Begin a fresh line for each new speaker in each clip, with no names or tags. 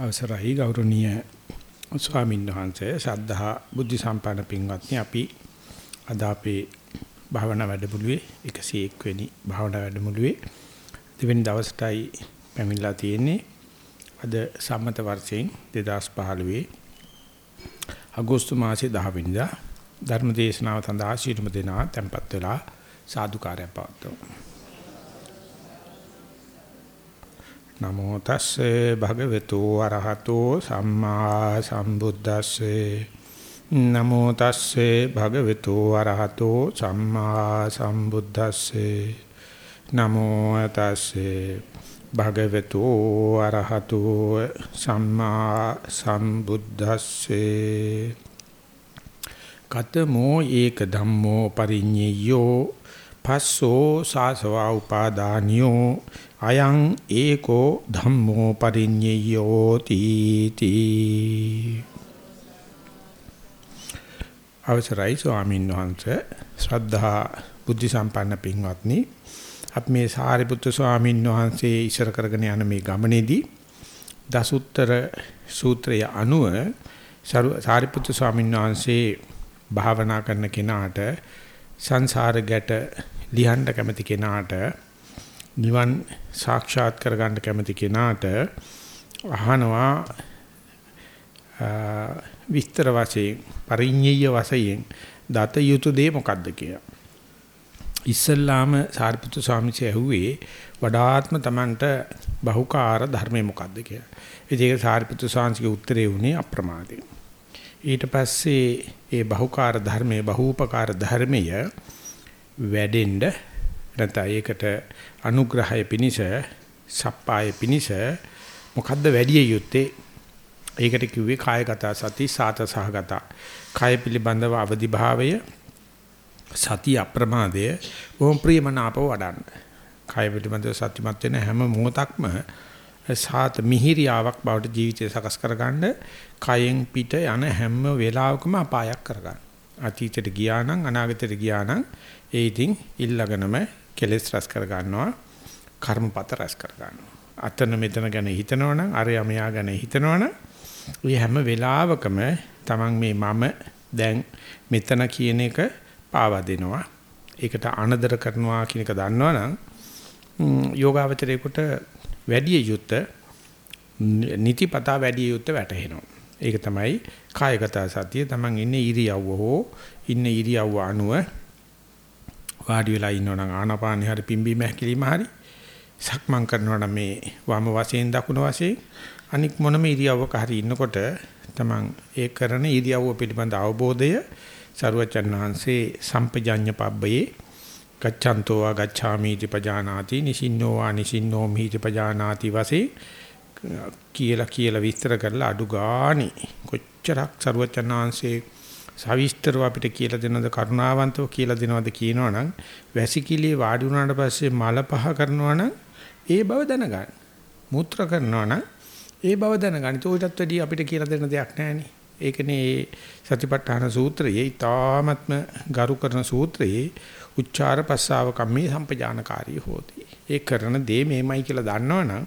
අවසරයි ගෞරවනීය ස්වාමීන් වහන්සේ. සද්ධා බුද්ධ සම්පන්න පින්වත්නි අපි අද අපේ භාවනා වැඩමුළුවේ 101 වෙනි භාවනා වැඩමුළුවේ දෙවෙනි දවසටයි පැමිණලා තියෙන්නේ. අද සම්මත වර්ෂයෙන් 2015 අගෝස්තු මාසයේ 10 වෙනිදා ධර්ම දේශනාව සඳහා ශීලම දෙනා tempත් වෙලා සාදුකාරය පවත්වමු. නමෝ තස්සේ භගවතු වරහතෝ සම්මා සම්බුද්දස්සේ. නමෝ තස්සේ භගවතු වරහතෝ සම්මා සම්බුද්දස්සේ. නමෝ තස්සේ භගවතු වරහතෝ සම්මා සම්බුද්දස්සේ. කතමෝ ඒක ධම්මෝ පරිඤ්ඤයෝ පස්සෝ සාසවා උපාදානියෝ අයං ඒකෝ ධම්මෝ පරිඤ්ඤයෝ තීති අවසරයි ස්වාමීන් වහන්සේ. ශ්‍රද්ධා බුද්ධ සම්පන්න පින්වත්නි අපි මේ සාරිපුත්‍ර ස්වාමීන් වහන්සේ ඉස්සර කරගෙන යන මේ ගමනේදී දසුත්තර සූත්‍රය අනුව සාරිපුත්‍ර ස්වාමීන් වහන්සේ භාවනා කරන කෙනාට සංසාර ගැට ලියන්න කැමති කෙනාට නිවන් සාක්ෂාත් කරගන්න කැමති කෙනාට අහනවා විස්තර වශයෙන් පරිඤ්ඤය වශයෙන් දත යුතු දේ මොකද්ද කියලා. ඉස්සල්ලාම සාරිපුත්‍ර ස්වාමීන් ඇහුවේ වඩාත්ම Tamanට බහුකාර ධර්මය මොකද්ද කියලා. ඒක සාරිපුත්‍ර ස්වාමීන්ගේ උත්තරේ උනේ අප්‍රමාදයෙන්. ඊට පස්සේ ඒ බහුකාර ධර්මයේ බහූපකාර ධර්මය වැඩෙන්න නැත්නම් ඒකට අනුග්‍රහය පිනිස සප්පාය පිනිස මොකද්ද වැඩි යුත්තේ? ඒකට කිව්වේ කායගත සති සාත සහගත කාය පිළිබඳව අවදි භාවය සති අප්‍රමාදය බොහොම ප්‍රියමනාපව වඩන්න. කාය පිළිබඳව සත්‍යමත් වෙන හැම මොහොතක්ම සාත මිහිරියාවක් බවට ජීවිතය සකස් කරගන්න කයෙන් පිට යන හැම වෙලාවකම අපායක් කරගන්න. අතීතයට ගියා නම් අනාගතයට ගියා නම් ඒ ඉතින් ඊළඟනම කෙලෙස් රැස් කර ගන්නවා කර්මපත රැස් කර ගන්නවා අතන මෙතන ගැන හිතනවනම් අර යමයා ගැන හිතනවනම් ඔය හැම වෙලාවකම Taman මේ මම දැන් මෙතන කියන එක පාවා දෙනවා. ඒකට අනදර කරනවා කියන එක දන්නවනම් යෝගාවචරයේකට වැඩි යුත්ත නිතිපතා වැඩි යුත්ත වැටහෙනවා. ඒක තමයි කායගත සතිය. Taman ඉන්නේ ඉරියව්ව හෝ ඉන්නේ ඉරියව්ව අනුව වාඩි වෙලා ඉන්නවනම් ආනාපානෙ හරි පිම්බීම හැකිලිම හරි සක්මන් කරනවනම් මේ වම වශයෙන් දකුණ වශයෙන් අනික් මොනම ඉරියව්වක හරි ඉන්නකොට තමන් ඒ කරන ඉරියව්ව පිළිබඳ අවබෝධය සරුවචන් වහන්සේ සම්පජඤ්ඤ පබ්බයේ ගච්ඡන්තෝ වා ගච්ඡාමිති පජානාති නිසින්නෝ වා නිසින්නෝ මිති පජානාති වසේ කියලා කියලා විස්තර කරලා අඩු ගානේ කොච්චරක් ਸਰවචනාංශේ සවිස්තරව අපිට කියලා දෙනවද කරුණාවන්තව කියලා දෙනවද කියනවනම් වැසිකිළියේ වාඩි වුණාට පස්සේ මල පහ කරනවනම් ඒ බව දැනගන්න. මුත්‍ර කරනවනම් ඒ බව දැනගන්න. ඒකටත් වැඩි අපිට කියලා දෙන්න දෙයක් නැහැනේ. ඒකනේ සතිපට්ඨාන සූත්‍රයේ ඊ타ත්ම ගරු කරන සූත්‍රයේ උච්චාර පස්සාව කම්මේ සම්පජානකාරී හෝති. ඒ කරන දේ මේමයි කියලා දන්නවනම්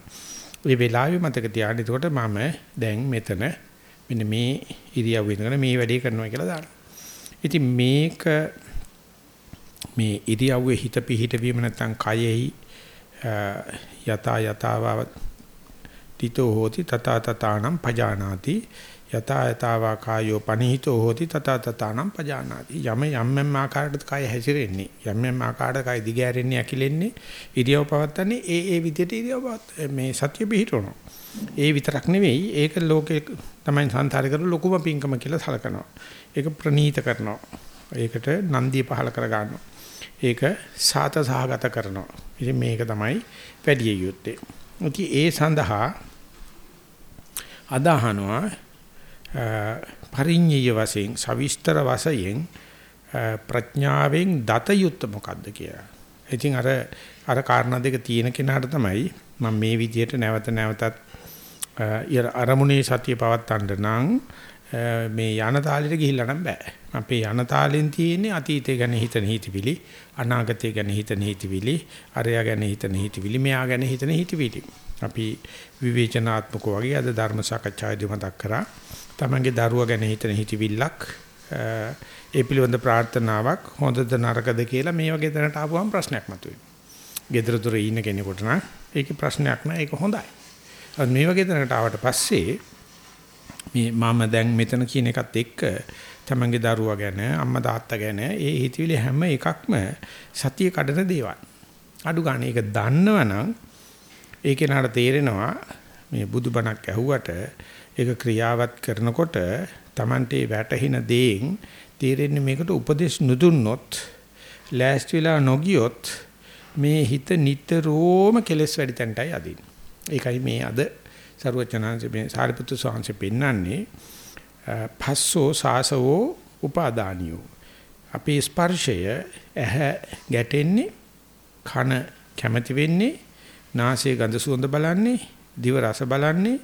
ඒ වෙලාවේ මතක තියාගන්න. එතකොට මම දැන් මෙතන මෙන්න මේ ඉරියව්ව ඉඳගෙන මේ වැඩේ කරනවා කියලා දානවා. ඉතින් මේක මේ ඉරියව්වේ හිත පිහිට වීම නැත්නම් කයෙහි යතා යතාව තිතෝ හෝති තත තතානම් පජානාති යතා යතාවා කායෝ පනිහිතෝ හෝති තත තතානම් පජානාති යම යම් යම් ආකාරයකට කය හැසිරෙන්නේ යම් යම් ආකාරයකට කය දිගෑරෙන්නේ ඇකිලෙන්නේ ඉරියව් පවත්තන්නේ ඒ ඒ විදිහට ඉරියව් මේ සත්‍ය පිහිටවනවා ඒ විතරක් නෙවෙයි ඒක ලෝකේ තමයි සංසාරේ කරන ලොකුම පිංකම කියලා සලකනවා. ඒක ප්‍රනීත කරනවා. ඒකට නන්දිය පහල කර ගන්නවා. ඒක සාත සහගත කරනවා. ඉතින් මේක තමයි වැඩි යුත්තේ. ඉතින් ඒ සඳහා අදහනවා පරිඤ්ඤය වශයෙන් සවිස්තර වශයෙන් ප්‍රඥාවෙන් දත යුත්ත මොකද්ද කියලා. ඉතින් අර අර කාරණා දෙක තියෙන කෙනාට තමයි මම මේ විදිහට නැවත නැවතත් අරමුණේ සතිය පවත්තන්න නම් මේ යන තාලෙට ගිහිල්ලා නම් බෑ. අපේ යන තාලෙන් තියෙන්නේ අතීතය ගැන හිතන හිතවිලි, අනාගතය ගැන හිතන හිතවිලි, අරයා ගැන හිතන හිතවිලි, මෙයා ගැන හිතන හිතවිලි. අපි විවේචනාත්මක වගේ අද ධර්ම සාකච්ඡාවේදී මතක් කරා. තමන්ගේ දරුවා ගැන හිතන හිතවිල්ලක් ඒ පිළිබඳ ප්‍රාර්ථනාවක් හොඳද නරකද කියලා මේ වගේ දැනට ආපුවම ප්‍රශ්නයක් මතුවේ. gedara dore ඉන්න කෙනෙකුට නම් ඒකේ ප්‍රශ්නයක් නෑ ඒක හොඳයි. මේ වගේ දැනට ආවට පස්සේ මේ මම දැන් මෙතන කියන එකත් එක්ක තමන්ගේ දරුවා ගැන අම්මා තාත්තා ගැන ඒ හිතවිලි හැම එකක්ම සතිය කඩන දේවල්. අඩු ගන්න ඒක දන්නවනම් ඒ කෙනාට තේරෙනවා මේ බුදුබණක් ඇහුවට ඒක ක්‍රියාවත් කරනකොට Tamante වැටහින දේෙන් තේරෙන්නේ මේකට උපදේශ නුදුන්නොත් ලෑස්ති වෙලා නොගියොත් මේ හිත නිතරම කෙලස් වැඩි තැනටයි අදින්නේ. ඒකයි මේ අද සරුවචනාංශ මේ සාරිපුත්තු සාංශ පෙන්නන්නේ පස්සෝ සාසවෝ උපාදානියෝ. අපේ ස්පර්ශය ඇහැ ගැටෙන්නේ කන කැමති වෙන්නේ නාසයේ ගඳ සුවඳ බලන්නේ, දිව රස බලන්නේ,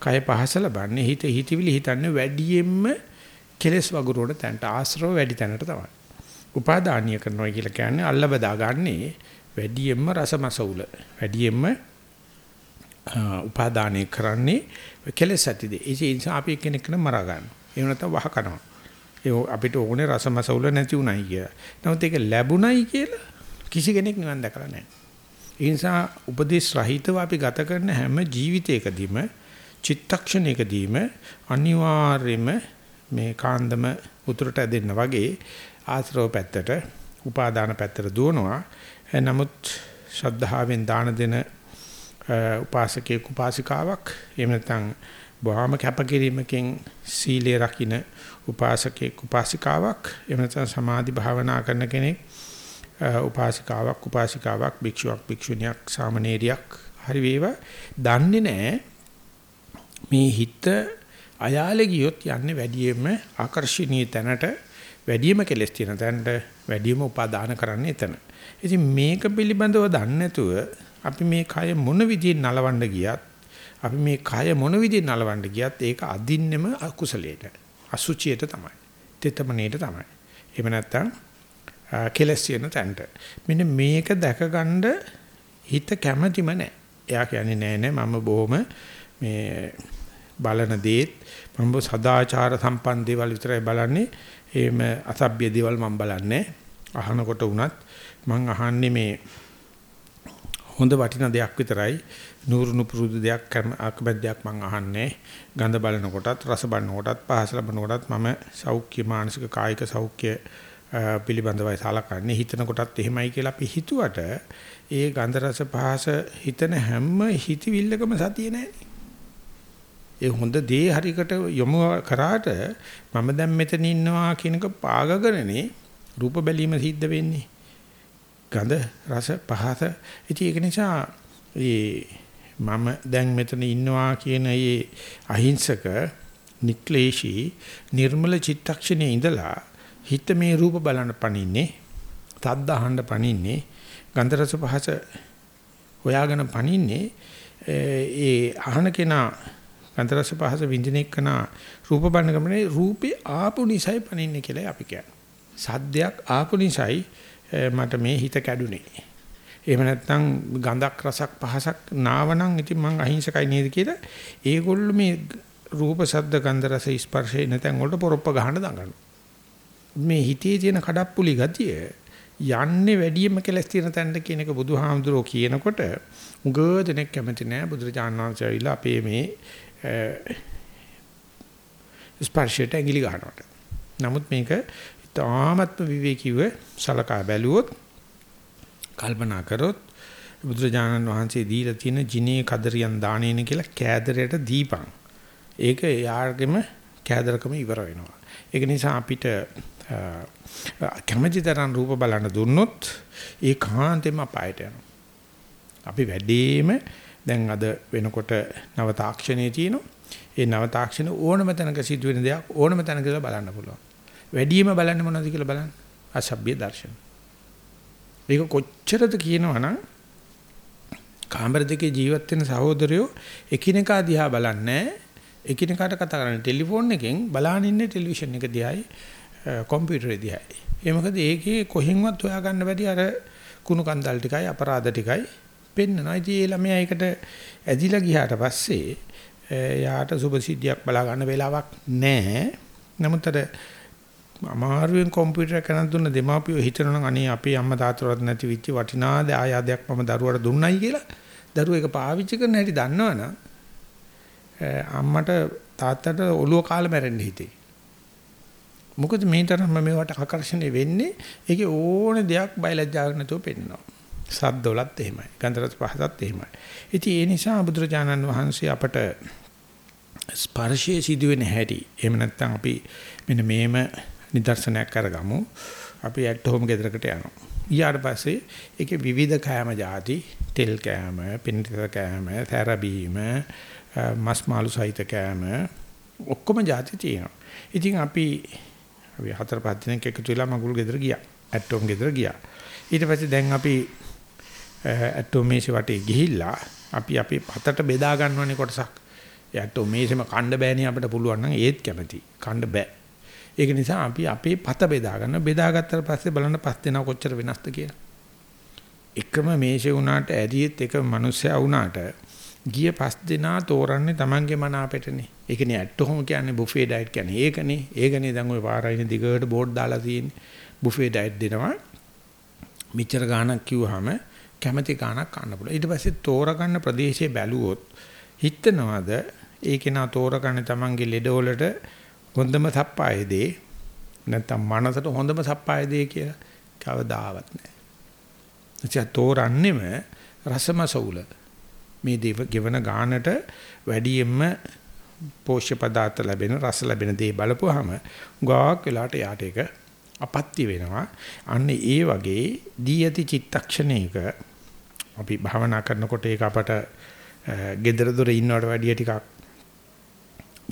කය පහස ලබන්නේ, හිත හිතවිලි හිතන්නේ වැඩියෙන්ම කෙලස් වගුරුවන තැනට ආශ්‍රව වැඩි තැනට තමයි. උපාදානීය කරනවා කියලා කියන්නේ අල්ල බදා ගන්නේ වැඩියෙන්ම රසමසවුල. වැඩියෙන්ම උපාදානය කරන්නේ කෙලස් ඇතිද. ඒ නිසා අපි කෙනෙක්න මරා ගන්නවා. එහෙම නැත්නම් වහ කරනවා. ඒ අපිට ඕනේ රසමසවුල නැති උනායි කියලා. නමුත් ඒක ලැබුණයි කියලා කිසි කෙනෙක් නිවන් දැකලා නැහැ. ඒ නිසා උපදේශ රහිතව අපි ගත කරන හැම ජීවිතයකදීම චිත්තක්ෂණයකදීම අනිවාර්යයෙන්ම මේ කාන්දම උතුරට ඇදෙන්න වගේ ආශ්‍රව පැත්තට උපාදාන පැත්තට දුවනවා. නමුත් ශ්‍රද්ධාවෙන් දාන දෙන උපාසකයෙක් උපාසිකාවක්. එහෙම නැත්නම් බොහොම කැපකිරීමකින් සීලය රකින්න උපාසකයෙක් උපාසිකාවක්. එහෙම නැත්නම් සමාධි භාවනා කරන කෙනෙක් උපාසිකාවක් උපාසිකාවක් භික්ෂුවක් භික්ෂුණියක් සාමණේරියක්. හරි වේවා. දන්නේ නැහැ මේ හිත අයාලේ ගියොත් යන්නේ වැඩියෙන්ම ආකර්ෂණීය තැනට වැඩියෙන්ම කෙලස් තියෙන තැනට වැඩියෙන්ම උපාදාන කරන්නේ එතන. ඉතින් මේක පිළිබඳව දන්නේ නැතුව අපි මේ කය මොන විදිහෙන් නලවන්න ගියත් අපි මේ කය මොන විදිහෙන් නලවන්න ගියත් ඒක අදින්නෙම අකුසලයට අසුචියට තමයි. තෙතමනේට තමයි. එහෙම නැත්නම් කෙලස් තියෙන තැනට. මෙන්න මේක දැකගන්න හිත කැමැතිම නැහැ. එයා කියන්නේ නෑ නෑ මම බොහොම මේ බලන දේත් මම සදාචාර සම්පන්න දේවල් විතරයි බලන්නේ. එහෙම අසභ්‍ය දේවල් මම බලන්නේ අහනකොට වුණත් මම අහන්නේ මේ හොඳ වටින දෙයක් විතරයි නూరు නුපුරුදු දෙයක් අකමැද්දයක් මම අහන්නේ ගඳ බලනකොටත් රස බලනකොටත් පහස ලබනකොටත් මම සෞඛ්‍ය මානසික කායික සෞඛ්‍ය පිළිබඳවයි සලකන්නේ හිතන කොටත් එහෙමයි කියලා අපි හිතුවට ඒ ගන්ධ රස පහස හිතන හැම හිතවිල්ලකම සතිය නැහැනේ. ඒ හොඳ දේ හරිකට යොමු කරාට මම දැන් මෙතන ඉන්නවා කියනක පාගගනනේ රූප බැලීම සිද්ධ වෙන්නේ. ගඳ රස පහස ඉතින් ඒක නිසා ඒ මම දැන් මෙතන ඉන්නවා කියන ඒ අහිංසක නික්ලේශී නිර්මල චිත්තක්ෂණයේ ඉඳලා හිත මේ රූප බලන්න පණින්නේ තද්ද අහන්න පණින්නේ ගන්ධ රස පහස හොයාගෙන පණින්නේ ඒ අහන කෙනා ගන්ධ රස පහස විඳින එක්කනා රූප බලන ගමනේ රූපේ ආපු නිසයි පණින්නේ කියලා අපි කියන්නේ. සද්දයක් ආපු නිසයි Eh, මට මේ හිත කැඩුනේ. එහෙම නැත්නම් ගඳක් රසක් පහසක් නාවනම් ඉතින් මං අහිංසකයි නේද කියලා ඒගොල්ලෝ මේ රූප ශබ්ද ගන්ධ රස ස්පර්ශේ නැත්නම් වලට පොරොප්ප ගහන්න දඟනවා. මේ හිතේ තියෙන කඩප්පුලි ගතිය යන්නේ වැඩියෙන්ම කෙලස් තියෙන තැනට කියන එක බුදුහාමුදුරෝ කියනකොට උගව දෙනෙක් කැමති නෑ බුදුරජාණන් වහන්සේ ඇවිල්ලා අපේ මේ eh, ස්පර්ශයට ඇඟිලි ගන්නවට. නමුත් මේක තාමත්ම විවේකීව සලකා බැලුවොත් කල්පනා කරොත් බුදුරජාණන් වහන්සේ දීලා තියෙන ජිනේ කදරියන් දාණේන කියලා කෑදරයට දීපන්. ඒක යාර්ගෙම කෑදරකම ඉවර වෙනවා. ඒක නිසා අපිට කැමැති තරම් රූප බලන්න දුන්නොත් ඒ කාන්තෙම අපායට යනවා. අපි වැඩිම දැන් අද වෙනකොට නව තාක්ෂණයේ තියෙනවා. ඒ නව තාක්ෂණ ඕනම තැනක සිදුවෙන දෙයක් ඕනම තැනක බලන්න පුළුවන්. වැඩිම බලන්නේ මොනවද කියලා බලන්න. අසභ්‍ය දර්ශන. ඒක කොච්චරද කියනවනම් කාමර දෙකේ ජීවත් වෙන සහෝදරයෝ එකිනෙකා දිහා බලන්නේ එකිනෙකාට කතා කරන්නේ ටෙලිෆෝන් එකෙන් බලාගෙන ඉන්නේ ටෙලිවිෂන් එක දිහායි කම්පියුටර් දිහායි. ඒ මොකද ඒකේ කොහෙන්වත් හොයාගන්න බැරි අර කුණු කන්දල් ටිකයි අපරාධ ටිකයි පෙන්නනවා. ඉතින් ඒ ළමයා ඒකට ඇදිලා ගියාට පස්සේ යාට සුබසිද්ධියක් බලා ගන්න වෙලාවක් නැහැ. නමුත් අර අමාරුවෙන් කම්පියුටර් කරන් දුන්න දෙමාපියෝ හිතනවා නම් අනේ අපේ අම්මා තාත්තවත් නැති වෙච්ච වටිනා ආයාදයක් මම දරුවට දුන්නයි කියලා. දරුවෝ ඒක පාවිච්චි කරන හැටි දන්නවනම් අම්මට තාත්තට ඔළුව කාලා මැරෙන්න හිතේ. මොකද මේ තරම්ම මේවට ආකර්ෂණය වෙන්නේ ඒකේ ඕන දෙයක් බයලජ්ජාවක් නැතුව පෙන්නනවා. සද්දවලත් එහෙමයි. ගන්ධරස පහසත් එහෙමයි. ඉතින් ඒ නිසා බුදුරජාණන් වහන්සේ අපට ස්පර්ශයේ සිදුවෙන හැටි එහෙම නැත්නම් අපි මෙන්න මේම නිදර්ශනයක් කරගමු. අපි ඇට් හෝම් ගෙදරකට යනවා. ඊට පස්සේ ඒකේ විවිධ කෑම ಜಾති, තෙල් කෑම, පින්තිත කෑම, තැරබීම, මස් මාළු සහිත කෑම ඔක්කොම ಜಾති තියෙනවා. ඉතින් අපි අපි හතර පහ දිනක් එකතු වෙලා මගුල් ගෙදර ගියා. ඇට්ටෝම් ගෙදර ගියා. ඊට පස්සේ දැන් අපි ඇට්ටෝම් මේසෙ වටේ ගිහිල්ලා අපි අපි හතට බෙදා ගන්නවනේ කොටසක්. ඇට්ටෝම් මේසෙම කණ්ඩ බෑනේ අපිට පුළුවන් නම් ඒත් කැමති. කණ්ඩ බෑ. ඒක නිසා අපි අපේ පත බෙදා ගන්න. බෙදාගත්තට පස්සේ බලන්න පස් දෙනා කොච්චර වෙනස්ද කියලා. එකම මේෂේ වුණාට ඇරියෙත් එක මිනිස්සයා වුණාට ගිය පස් දෙනා තෝරන්නේ Tamange මන අපෙටනේ. ඒකනේ ඇට්ටෝම් කියන්නේ බුෆේ ඩයට් කියන්නේ. ඒකනේ. ඒකනේ දැන් ওই පාරයිනේ දිගට බෝඩ් දාලා තියෙන්නේ. බුෆේ ඩයට් දෙනවා. මෙච්චර ගාණක් කිව්වහම කැමැති ගාණක් ගන්න පුළුවන්. ඊට පස්සේ තෝරගන්න ප්‍රදේශයේ බැලුවොත් හිතනවාද ඒකේ නා තෝරගන්න Tamange ලෙඩවලට හොඳම සප්පාය දේ නැත්තම් මනසට හොඳම සප්පාය දේ කියලා කවදාවත් නැහැ. එච්චා තෝරන්නෙම රසමසවුල. මේ දේව ගෙවන ගානට වැඩියෙන්ම පෝෂ්‍ය පදාර්ථ ලැබෙන රස ලැබෙන දේ බලපුවාම ගාක් වෙලාට යාට ඒක අපත්‍ය වෙනවා. අන්න ඒ වගේ දී ඇති චිත්තක්ෂණයක අපි භාවනා කරනකොට ඒක අපට gedara dore ඉන්නවට වැඩිය ටිකක්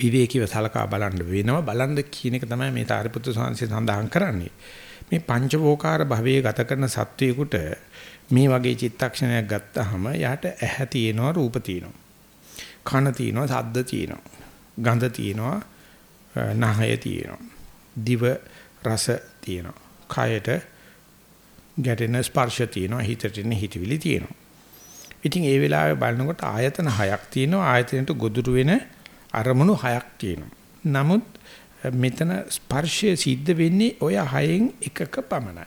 විවේකීව සලකා බලන්න වෙනවා. බලන්න කියන එක තමයි මේ තාරිපුත්‍ර සංසය සඳහන් කරන්නේ. මේ පංචවෝකාර භවයේ ගත කරන සත්වයකට මේ වගේ චිත්තක්ෂණයක් ගත්තාම යාට ඇහැ තියෙනවා රූප තියෙනවා. කන තියෙනවා ශබ්ද තියෙනවා. ගඳ තියෙනවා නහය තියෙනවා. දිව රස තියෙනවා. කයට ගැටෙන ස්පර්ශ තියෙනවා හිතට එන හිතවිලි තියෙනවා. ඉතින් ඒ වෙලාවේ බලනකොට ආයතන හයක් තියෙනවා ආයතනට ගොදුරු වෙන අරමුණු හයක් තියෙනවා. නමුත් මෙතන ස්පර්ශය සිද්ධ වෙන්නේ ඔය හයෙන් එකක පමණයි.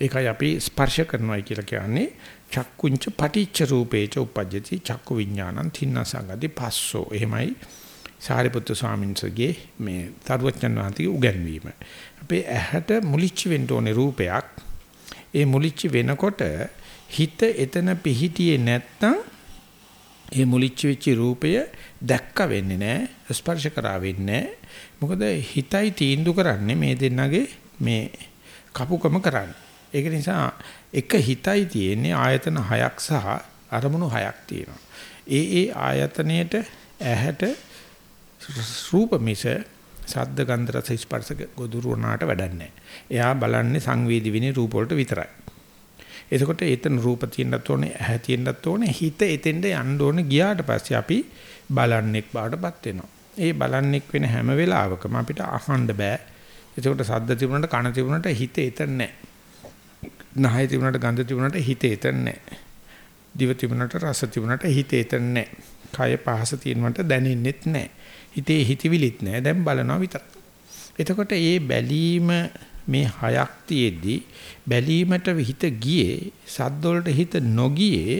ඒකයි අපි ස්පර්ශ කරනවා කියලා කියන්නේ චක්කුංච පටිච්ච රූපේච උපජ්ජති චක්කු විඥානං තින්න සංගති පස්සෝ. එහෙමයි සාරිපුත්‍ර ස්වාමීන් වහන්සේගේ මේ තරුවචන වහන්සේගේ උගන්වීම. අපේ ඇහැට මුලිච්ච වෙන්න ඕනේ රූපයක්. ඒ මුලිච්ච වෙනකොට හිත එතන පිහිටියේ නැත්තම් ඒ මුලිච්ච වෙච්ච රූපය දැක්ක වෙන්නේ නැහැ ස්පර්ශ කරා වෙන්නේ මොකද හිතයි තීන්දුව කරන්නේ මේ දෙන්නගේ මේ කපුකම කරන්නේ ඒක නිසා එක හිතයි තියෙන්නේ ආයතන හයක් සහ අරමුණු හයක් තියෙනවා ඒ ඒ ආයතනයේට ඇහැට රූප මිස සද්ද ගන්ධ රස ස්පර්ශ ගොදුරු වුණාට වැඩක් නැහැ. එයා බලන්නේ සංවේදී විනේ රූප වලට විතරයි. එතකොට එතන රූප තියෙන්නත් ඕනේ, ඇහැ තියෙන්නත් ඕනේ, හිත එතෙන්ද යන්න ඕනේ ගියාට පස්සේ අපි බලන්නෙක් බාටපත් වෙනවා. ඒ බලන්නෙක් වෙන හැම වෙලාවකම අපිට අහන්න බෑ. එතකොට සද්ද තිබුණාට කන තිබුණාට හිත එතන නැහැ. නහය තිබුණාට ගඳ තිබුණාට හිත එතන නැහැ. දිව තිබුණාට රස තිබුණාට හිත එතන නැහැ. කය පහස තියෙනවට දැනෙන්නෙත් නැහැ. හිතේ හිතවිලිත් නැහැ. දැන් බලනවා විතරයි. එතකොට මේ බැලීම මේ හයක් තියේදී බැලීමට හිත ගියේ සද්ද හිත නොගියේ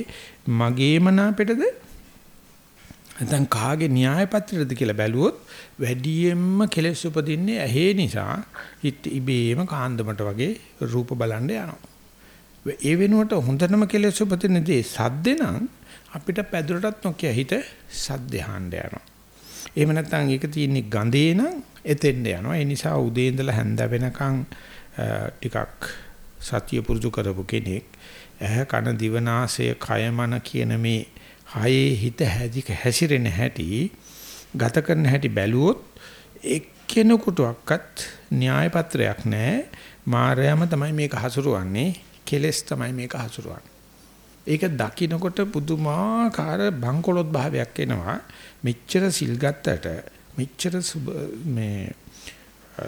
මගේම නාපෙටද නැත්නම් කාගේ න්‍යාය පත්‍රයද කියලා බැලුවොත් වැඩියෙන්ම කෙලෙස් උපදින්නේ ඇහි නිසා හිත ඉබේම කාන්දමට වගේ රූප බලන්න යනවා. ඒ වෙනුවට හොඳටම කෙලෙස් උපදින දේ සද්ද නම් අපිට පැදුරටත් නොකිය හිත සද්ද අහන්න යනවා. එහෙම නැත්නම් ඒක තියෙන්නේ ගඳේ නම් එතෙන්ද යනවා. ඒ නිසා උදේ ඉඳලා හැන්ද වෙනකන් ටිකක් සතිය පුරුදු කරපු කෙනෙක් ඇහ කන දිවනාසය කය මන කියන මේ හයේ හිත හැදික හැසිරෙන හැටි ගත කරන හැටි බැලුවොත් එක්කෙනෙකුටවත් න්‍යාය පත්‍රයක් නැහැ. මායම තමයි මේක හසුරුවන්නේ. කෙලස් තමයි මේක හසුරුවන්නේ. ඒක දකින්නකොට පුදුමාකාර බංකොලොත් භාවයක් එනවා. මෙච්චර සිල් ගත්තට මෙච්චර මේ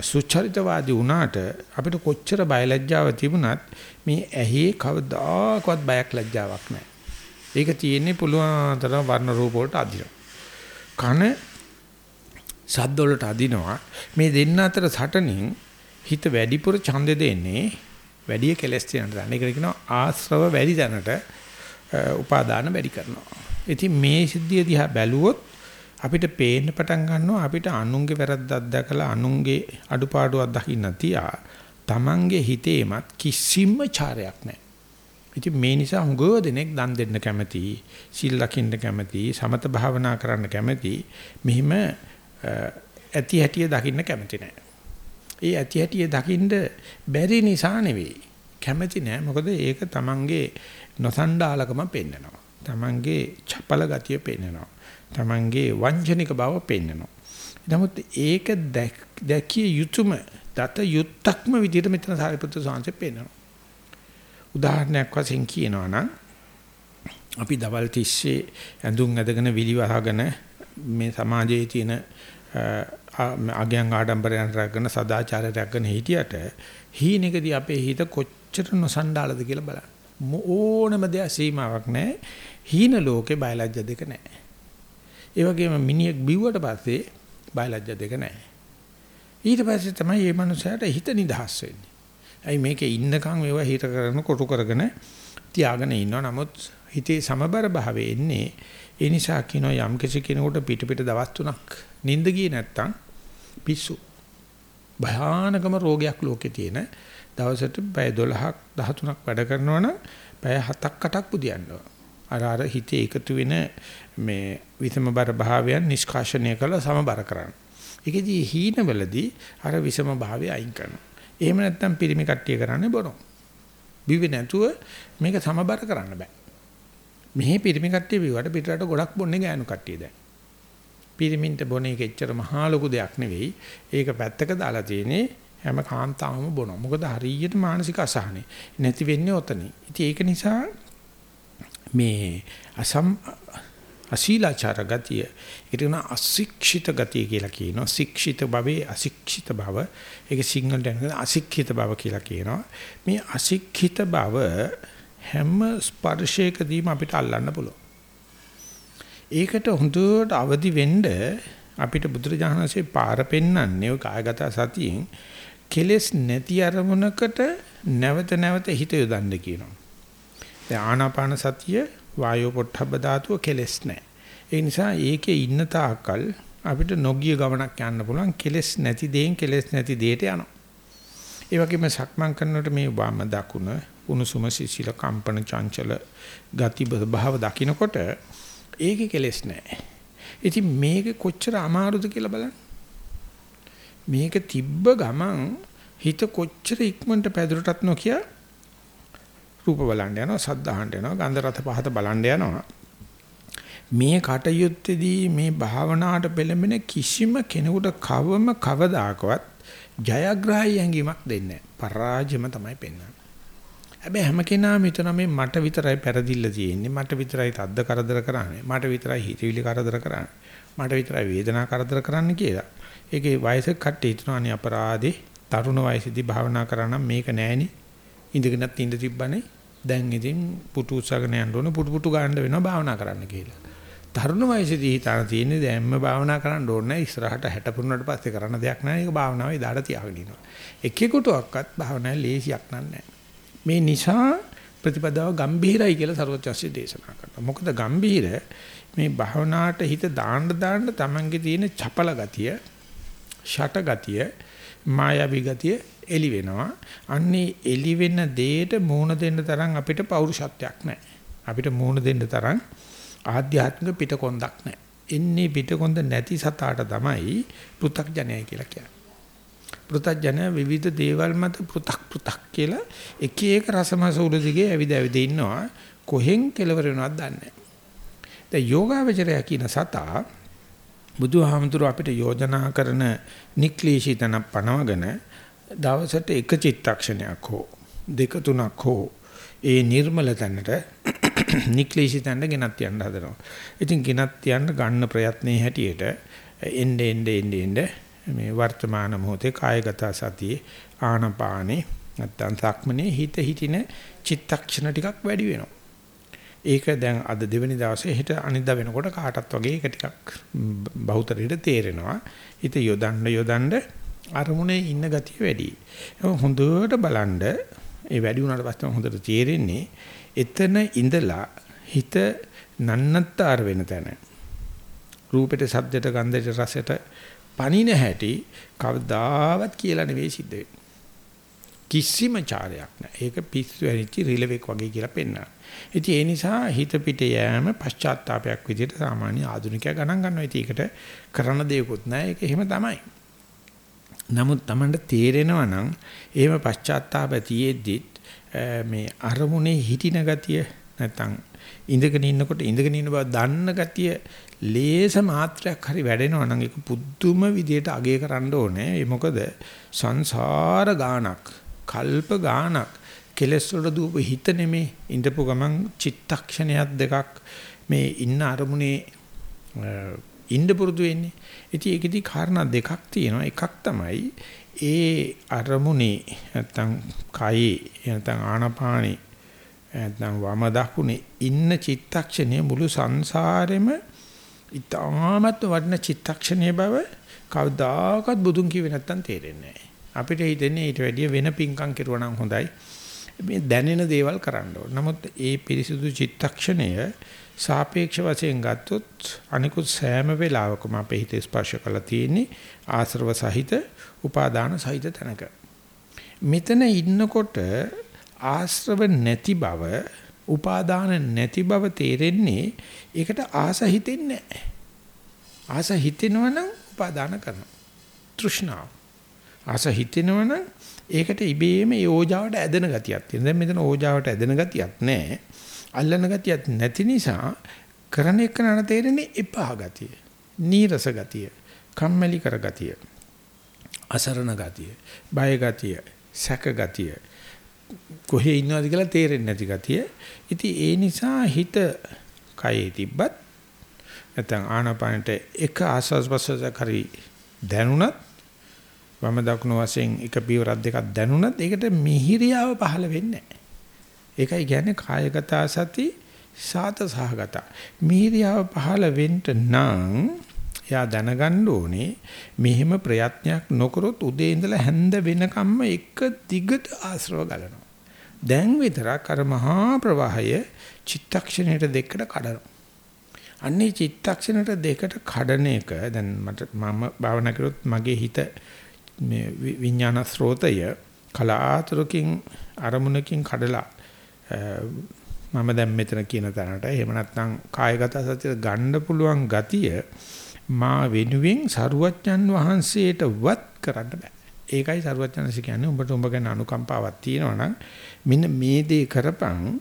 සුචරිතවාදී වුණාට අපිට කොච්චර බයලජ්ජාව තිබුණත් මේ ඇහි කවදාකවත් බයක් ලැජ්ජාවක් නැහැ. ඒක තියෙන්නේ පුළුවන් තරම් වර්ණ රූප වලට අදිනවා. කන ශබ්ද වලට අදිනවා. මේ දෙන්න අතර සටනින් හිත වැඩිපුර ඡන්දෙ දෙන්නේ වැඩි කෙලස් තියෙන තැන. ඒක කියනවා ආශ්‍රව වැඩි තැනට උපාදාන වැඩි කරනවා. ඉතින් මේ සිද්ධිය දිහා බැලුවොත් අපිට පේන්න පටන් ගන්නවා අපිට අනුන්ගේ වැරද්දක් දැකලා අනුන්ගේ අඩුපාඩුවක් දකින්න තියා Tamange හිතේමත් කිසිම චාරයක් නැහැ. ඉතින් මේ නිසා හුඟව දෙනෙක් දන් දෙන්න කැමති, සිල් ලකින්න කැමති, සමත භාවනා කරන්න කැමති. මෙහිම ඇති හැටිය දකින්න කැමති නැහැ. ඒ ඇති හැටිය දකින්න බැරි නිසා නෙවෙයි. කැමති නෑ මොකද ඒක Tamange නොසන්ඩාලකම පෙන්නනවා. Tamange චපල ගතිය පෙන්නනවා. Tamange වංචනික බව පෙන්නනවා. නමුත් ඒක දැකිය යුතුයම දත යුත්තක්ම විදිහට මෙතන සාරිපුත්‍ර සාංශේ පෙන්නනවා. උදාහරණයක් වශයෙන් කියනවා නම් අපි දවල් තිස්සේ ඇඳුම් ඇදගෙන විලි වහගෙන මේ සමාජයේ තියෙන අගයන් ආඩම්බරයන් රැගෙන සදාචාරය රැගෙන හිටියට හීනෙකදී අපේ හිත කොච්චර නොසන්ඩාලද කියලා බලන්න. ඕනම දෙයක් සීමාවක් නැහැ. හීන ලෝකේ බයලජ්‍ය දෙක නැහැ. ඒ වගේම මිනිහෙක් බිව්වට පස්සේ බයලජ්‍ය දෙක නැහැ. ඊට පස්සේ තමයි මේ මනුස්සයාට හිත නිදහස් වෙන්නේ. අයි මේකේ ඉන්නකම් මේවා හිත කරගෙන කොටු කරගෙන තියාගෙන ඉන්නවා. නමුත් හිතේ සමබර භාවය එන්නේ ඒ නිසා කියනවා යම් කිසි කෙනෙකුට පිට පිට දවස් තුනක් නිින්ද ගියේ නැත්තම් පිස්සු. භයානකම රෝගයක් ලෝකේ තියෙන දවසට පැය 12ක් 13ක් වැඩ කරනවා නම් පැය 7ක් 8ක් පුදියන්නවා. අර අර හිතේ එකතු වෙන මේ විසමබර භාවයන් නිෂ්කාශනය කරලා සමබර කරන්න. ඒකෙදී හීනවලදී අර විසම භාවය අයින් කරනවා. එහෙම නැත්නම් පිරිමි කට්ටිය කරන්නේ බොනෝ. බිව්වේ නැතුව මේක සමබර කරන්න බෑ. මෙහි පිරිමි කට්ටිය බිව්වට පිටරට ගොඩක් බොන්නේ ගෑනු කට්ටිය දැන්. පිරිමින්ට බොන එක එච්චර මහා ලොකු දෙයක් නෙවෙයි. ඒක පැත්තක දාලා තියෙන්නේ හැම කාන්තාවම බොනවා. මොකද හරියට මානසික අසහනෙ. නැති වෙන්නේ ඔතනින්. ඉතින් ඒක නිසා මේ අසම් අශීලාචාර ගතිය ඒකට කියන අශික්ෂිත ගතිය කියලා කියනවා. ශික්ෂිත භවයේ අශික්ෂිත භව. ඒක සිංහලට කියන අශික්ෂිත භව කියලා කියනවා. මේ අශික්ෂිත භව හැම ස්පර්ශයකදීම අපිට අල්ලන්න පුළුවන්. ඒකට හොඳට අවදි වෙන්න අපිට බුදුරජාණන්සේ පාර පෙන්වන්නේ ඔය කායගත සතියෙන් කෙලස් නැති අරමුණකට නැවත නැවත හිත යොදන්න කියනවා. දැන් ආනාපාන සතිය වායෝ පොට්ටබ්බ ධාතුව කෙලස් නැහැ. ඒ නිසා ඒකේ ඉන්න තාක්කල් අපිට නොගිය ගමනක් යන්න පුළුවන් කෙලස් නැති දෙයින් කෙලස් නැති දෙයට යනවා. ඒ වගේම සක්මන් කරනකොට මේ වම දකුණ උණුසුම සිසිල කම්පන චංචල ගති භාව දකින්නකොට ඒකේ කෙලස් නැහැ. ඉතින් මේක කොච්චර අමාරුද කියලා බලන්න. මේක තිබ්බ ගමන් හිත කොච්චර ඉක්මනට පැදුරටත් නොකිය රූප බලන්න යනවා සද්ද අහන්න යනවා ගන්ධ රස පහත බලන්න යනවා මේ කටයුත්තේදී මේ භාවනාවට පෙළඹෙන කිසිම කෙනෙකුට කවම කවදාකවත් ජයග්‍රහී හැඟීමක් දෙන්නේ නැහැ පරාජයම තමයි පෙන්වන්නේ හැබැයි හැම කෙනාම හිතන මේ මට විතරයි පෙරදිල්ල තියෙන්නේ මට විතරයි තද්ද කරදර කරන්නේ මට විතරයි හිතවිලි කරදර කරන්නේ මට විතරයි වේදනා කරදර කරන්න කියලා. ඒකේ වයසක කට්ටිය හිතනවා අනේ අපරාධේ තරුණ වයසේදී භාවනා කරා නම් මේක නෑනේ. ඉඳගෙනත් ඉඳ තිබ්බනේ. දැන් ඉතින් පුටු උස්සගෙන යන්න ඕන පුටු පුටු ගන්න වෙනවා භාවනා කරන්න කියලා. තරුණ වයසේදී හිතාන තියෙන්නේ දැන්ම භාවනා කරන්න ඕනේ ඉස්සරහට 60 පුරුණාට පස්සේ කරන්න දෙයක් නැහැ. ඒක භාවනාවේ දාඩ තියාගෙන ඉන්නවා. එකෙකුටවත් භාවනාවේ ලේසියක් නෑ. මේ නිසා ප්‍රතිපදාව ගම්භීරයි කියලා සරුවචස්සේ දේශනා කරනවා. මොකද ගම්භීර මේ භවනාට හිත දාන්න දාන්න තමන්ගේ තියෙන චපල ගතිය, ෂට ගතිය, මායාවී ගතිය එලි වෙනවා. අන්නේ එලි වෙන දෙයට මෝහන දෙන්න තරම් අපිට පෞරුෂත්වයක් නැහැ. අපිට මෝහන දෙන්න තරම් ආධ්‍යාත්මික පිටකොන්දක් නැහැ. එන්නේ පිටකොන්ද නැති සතාට තමයි පෘ탁ජනයයි කියලා කියන්නේ. පෘථජන විවිධ දේවල් මත පෘ탁 පෘ탁 කියලා එක එක රසමස උළු දිගේ ඇවිද ඇවිද ඉන්නවා කොහෙන් කෙලවර වෙනවද දන්නේ නැහැ. දැන් යෝගාවචරය කියන සතා බුදුහාමුදුර අපිට යෝජනා කරන නික්ලිශීතන පනවගෙන දවසට එක චිත්තක්ෂණයක් හෝ දෙක තුනක් හෝ ඒ නිර්මල තැනට නික්ලේශී තැනට ගෙනත් යන්න හදනවා. ඉතින් ගෙනත් යන්න ගන්න ප්‍රයත්නයේ හැටියට එnde ende ende ende මේ වර්තමාන මොහොතේ කායගත සතියේ ආනපානේ නැත්තම් සක්මනේ හිත හිටින චිත්තක්ෂණ ටිකක් වැඩි වෙනවා. ඒක දැන් අද දෙවෙනි දවසේ හිට අනිද්දා වෙනකොට කාටත් වගේ ඒක ටිකක් බහුතරයට තේරෙනවා. හිත යොදන්න යොදන්න අරමුණේ ඉන්න ගතිය වැඩි. හොඳට බලන්න ඒ වැඩි වුණාට පස්සේ හොඳට තේරෙන්නේ එතන ඉඳලා හිත නන්නත්තර වෙන තැන. රූපෙට, ශබ්දෙට, ගන්ධෙට, රසෙට පණින හැටි කවදාවත් කියලා නෙවෙයි සිද්ධ වෙන්නේ. කිසිම චාරයක් නැහැ. ඒක පිස්සු ඇරිච්ච රිලෙවෙක් වගේ කියලා පෙන්නනවා. ඉතින් ඒ නිසා හිත පිට යෑම පශ්චාත්තාවයක් විදිහට සාමාන්‍ය ආධුනිකයා ගණන් ගන්නවා. ඉතින් ඒකට කරන්න දෙයක්වත් නැහැ. ඒක එහෙම තමයි. නමුත් Tamanට තේරෙනවා නම් එහෙම පශ්චාත්තාප තියෙද්දිත් මේ අරමුණේ හිටින ගතිය නැත්තම් ඉඳගෙන ඉන්නකොට ඉඳගෙන ඉන්න බව දන්න ගතිය ලේස මාත්‍රයක් හරි වැඩෙනවා නම් ඒක පුදුම විදියට අගය කරන්න ඕනේ. ඒ මොකද සංසාර ගානක්, කල්ප ගානක් කෙලස් වල දූප හිත නෙමේ ඉඳපු ගමන් චිත්තක්ෂණයක් දෙකක් මේ ඉන්න අරමුණේ ඉන්න පුරුදු වෙන්නේ. ඉතින් ඒකෙදි කාරණා දෙකක් තියෙනවා. එකක් තමයි ඒ අරමුණේ නැත්තම් කයේ නැත්තම් ආනපානේ නැත්නම් වම දකුණේ ඉන්න චිත්තක්ෂණය මුළු සංසාරෙම ඊටාමත් වටින චිත්තක්ෂණයේ බව කවදාකවත් බුදුන් කිව්වේ නැත්තම් තේරෙන්නේ නැහැ. අපිට හිතෙන්නේ ඊට වැඩිය වෙන පිංකම් කෙරුවා නම් හොඳයි. මේ දැනෙන දේවල් කරන්න ඕන. නමුත් ඒ පිරිසිදු චිත්තක්ෂණය සාපේක්ෂ වශයෙන් ගත්තොත් අනිකුත් සෑම වෙලාවකම අපේ හිතේ ස්පර්ශ කළා තියෙන්නේ ආශ්‍රව සහිත, උපාදාන සහිත තැනක. මෙතන ඉන්නකොට ආශ්‍රව නැති බව, උපාදාන නැති බව තේරෙන්නේ ඒකට ආස හිතෙන්නේ නැහැ. ආස හිතෙනවනම් උපාදාන කරනවා. තෘෂ්ණාව. ආස හිතෙනවනම් ඒකට ඉබේම ඒ ඕජාවට ඇදෙන ගතියක් තියෙනවා. දැන් මෙතන ඕජාවට ඇදෙන ගතියක් නැහැ. අල්ලන ගතියක් නැති නිසා කරන එක නන තේරෙන්නේ එපා ගතිය. නීරස ගතිය. කම්මැලි කර ගතිය. අසරණ ගතිය. බය ගතිය. සැක ගතිය. කොහේ ඉන්නවද කියලා තේරෙන්නේ නැති ගතිය. ඉතින් ඒ නිසා හිත කයේ තිබ්බත් නැත්නම් ආනාපානට එක ආස්වාස් ප්‍රසවාස කරි දැනුණත් වම දකුණු වශයෙන් එක පියවරක් දෙකක් දැනුණත් ඒකට මිහිරියාව පහළ වෙන්නේ නැහැ. ඒකයි කියන්නේ කායගත සති සාත සහගත. මිහිරියාව පහළ වෙන්න නම් එයා දැනගන්න ඕනේ මෙහෙම ප්‍රයත්නයක් නොකරොත් උදේ ඉඳලා හැන්ද වෙනකම්ම එක දිගට ආශ්‍රව ගලනවා. දැන් විතරක් අර මහා ප්‍රවාහය චිත්තක්ෂණයට දෙකට කඩනවා. අන්නේ චිත්තක්ෂණයට දෙකට කඩන එක දැන් මට මම භාවනා කරොත් මගේ හිත මේ විඥාන ස්රෝතය කලාතුරකින් අරමුණකින් කඩලා මම දැන් මෙතන කියන තැනට එහෙම නැත්නම් කායගත සතිය ගන්න පුළුවන් ගතිය මා වෙනුවෙන් සරුවච්චන් වහන්සේට වත් කරන්න බෑ. ඒකයි සරුවච්චන්ස කියන්නේ උඹට උඹ ගැන අනුකම්පාවක් තියෙනවා නම් මෙන්න මේ දේ කරපන්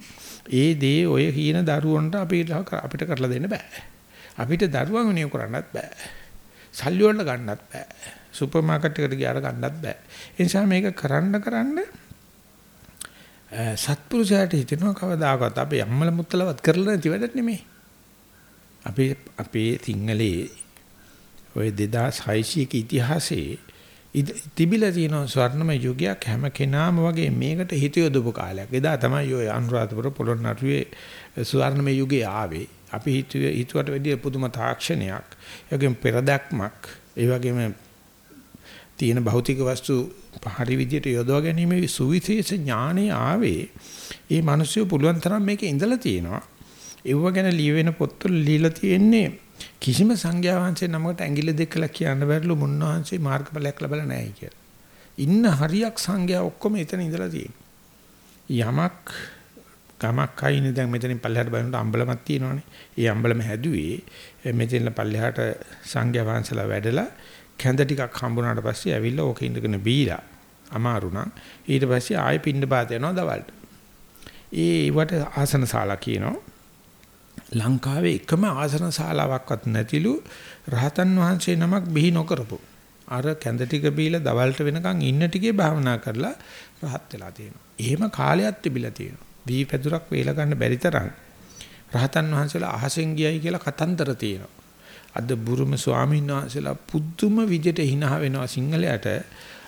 ඒ දේ ඔය කියන දරුවන්ට අපිට අපිට කරලා දෙන්න බෑ. අපිට දරුවන් වෙනුවෙන් කරන්නත් බෑ. සල්ලි වලට ගන්නත් බෑ. සුපර් මාකට් එකට ගියාට ගන්නත් බෑ. ඒ නිසා මේක කරන්න කරන්න සත්පුරුෂයාට හිතෙනවා කවදාකවත් අපේ අම්මල මුත්තලවත් කරලා නැති වැඩක් නෙමෙයි. අපේ අපේ සිංහලේ ඔය 2600 ක ඉතිහාසයේ තිබිලා තියෙන ස්වර්ණමය යුගයක් හැම කෙනාම වගේ මේකට හිත යොදපු කාලයක්. එදා තමයි ඔය අනුරාධපුර පොළොන්නරුවේ ස්වර්ණමය යුගය ආවේ. අපි හිතුවේ හිතුවට වැඩිය පුදුම තාක්ෂණයක්. ඒ වගේම පෙරදක්මක්, ඒ වගේම තියෙන භෞතික වස්තු හරි විදියට යොදවා ගැනීමේ සුවිශේෂ ඥාණය ආවේ ඒ මිනිස්සු පුළුවන් තරම් මේකේ ඉඳලා තියෙනවා. ඒව ගැන ලියවෙන පොත්වල ලියලා තියෙන්නේ කිසිම සංඝයා වහන්සේ නමකට ඇඟිලි දෙකලා කියන්න බැරිලු මුන්නහන්සේ මාර්ගඵලයක් ලැබලා නැහැ කියලා. ඉන්න හරියක් සංඝයා ඔක්කොම එතන ඉඳලා තියෙනවා. යමක් ගමක් අයිනේ දැන් මෙතනින් පල්ලෙහාට බලනකොට අම්බලමක් තියෙනවානේ. ඒ අම්බලම හැදුවේ මෙතන පල්ලෙහාට සංඝයා වහන්සේලා වැඩලා කැඳ ටිකක් හම්බුනාට පස්සේ ඇවිල්ලා ඕක ඉඳගෙන බීලා අමාරු නම් ඊට පස්සේ ආයෙ පින්න පාත යනවා දවල්ට. ඒ වට ආසන ශාලා කියනවා. ලංකාවේ එකම ආසන ශාලාවක්වත් නැතිලු රහතන් වහන්සේ නමක් බිහි නොකරපු. අර කැඳ ටික බීලා දවල්ට වෙනකන් ඉන්න ටිකේ භාවනා කරලා රහත් වෙලා තියෙනවා. එහෙම කාලයක් තිබිලා තියෙනවා. වී පැදුරක් වේල ගන්න බැරි තරම් රහතන් වහන්සේලා අහසෙන් ගියයි කියලා කතන්දර තියෙනවා. අද බුරුම ස්වාමීන් වහන්සේලා පුදුම විදිහට hina වෙනවා සිංහලයට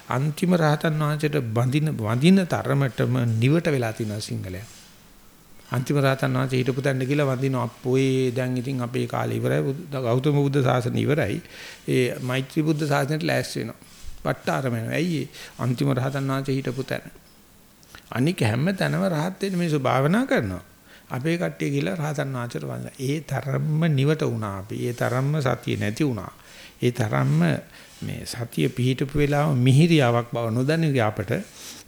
අන්තිම රහතන් වහන්සේට බඳින වඳින තරමටම නිවට වෙලා තියෙනවා සිංහලයා. අන්තිම රහතන් වහන්සේ හිටපු තැනට ගිහලා වඳිනවා අප්පෝයේ දැන් ඉතින් අපේ කාලේ ඉවරයි ගෞතම බුද්ධ ශාසනය ඉවරයි. ඒ මෛත්‍රී බුද්ධ ශාසනයට ලෑස්ති වෙනවා. වට්ටාරම වෙනවා. ඇයි අන්තිම රහතන් වහන්සේ හිටපු තැන. අනික හැම තැනම රහත් වෙන්න මිනිස්සු භාවනා කරනවා. අපේ කට්ටිය ගිහලා රහතන් වහන්සේට වඳිනවා. ඒ තරම්ම නිවට වුණා අපි. ඒ තරම්ම සතිය නැති වුණා. ඒ තරම්ම මේ සතිය පිහිටපු වෙලාව මිහිරියාවක් බව නොදැන අපට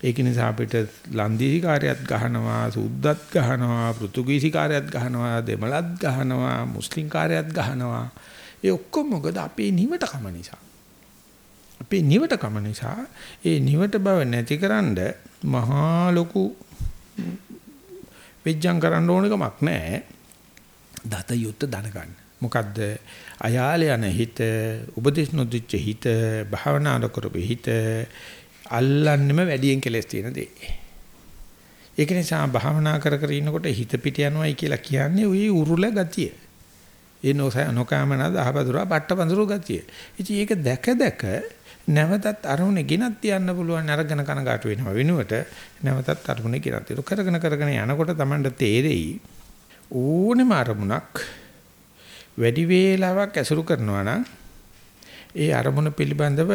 ඒක නිසා අපිට ලන්දීසි කාර්යයක් ගහනවා සුද්දත් ගහනවා පෘතුගීසි කාර්යයක් ගහනවා දෙමළත් ගහනවා මුස්ලිම් කාර්යයක් ගහනවා ඒ ඔක්කොම මොකද අපේ නිවටකම නිසා අපේ නිවටකම නිසා ඒ නිවට බව නැතිකරන්න මහා ලොකු වෙජ්ජම් කරන්න ඕන කමක් නැහැ දත යුත්ත දැනගන්න මොකද්ද අයාල යන හිත උපදේශ නොදිච්ච හිත භාවනා නොකරපු හිත අල්ලන්නෙම වැඩියෙන් කෙලස් තියෙන දේ. ඒක නිසා භාවනා කර කර ඉන්නකොට හිත පිට යනවායි කියලා කියන්නේ ওই උරුල ගතිය. ඒ නොකාමන දහබදුරා බට්ටපඳුරු ගතිය. ඉතින් ඒක දැක දැක නැවතත් අරමුණේ ගෙනත් තියන්න පුළුවන් අරගෙන කනගාටු වෙනවා වෙනුවට නැවතත් අරමුණේ ගෙනත් තියලා කරගෙන කරගෙන යනකොට Tamanට තේරෙයි ඕනෙම අරමුණක් වැඩි වේලාවක් ඇසුරු කරනවා නම් ඒ අරමුණ පිළිබඳව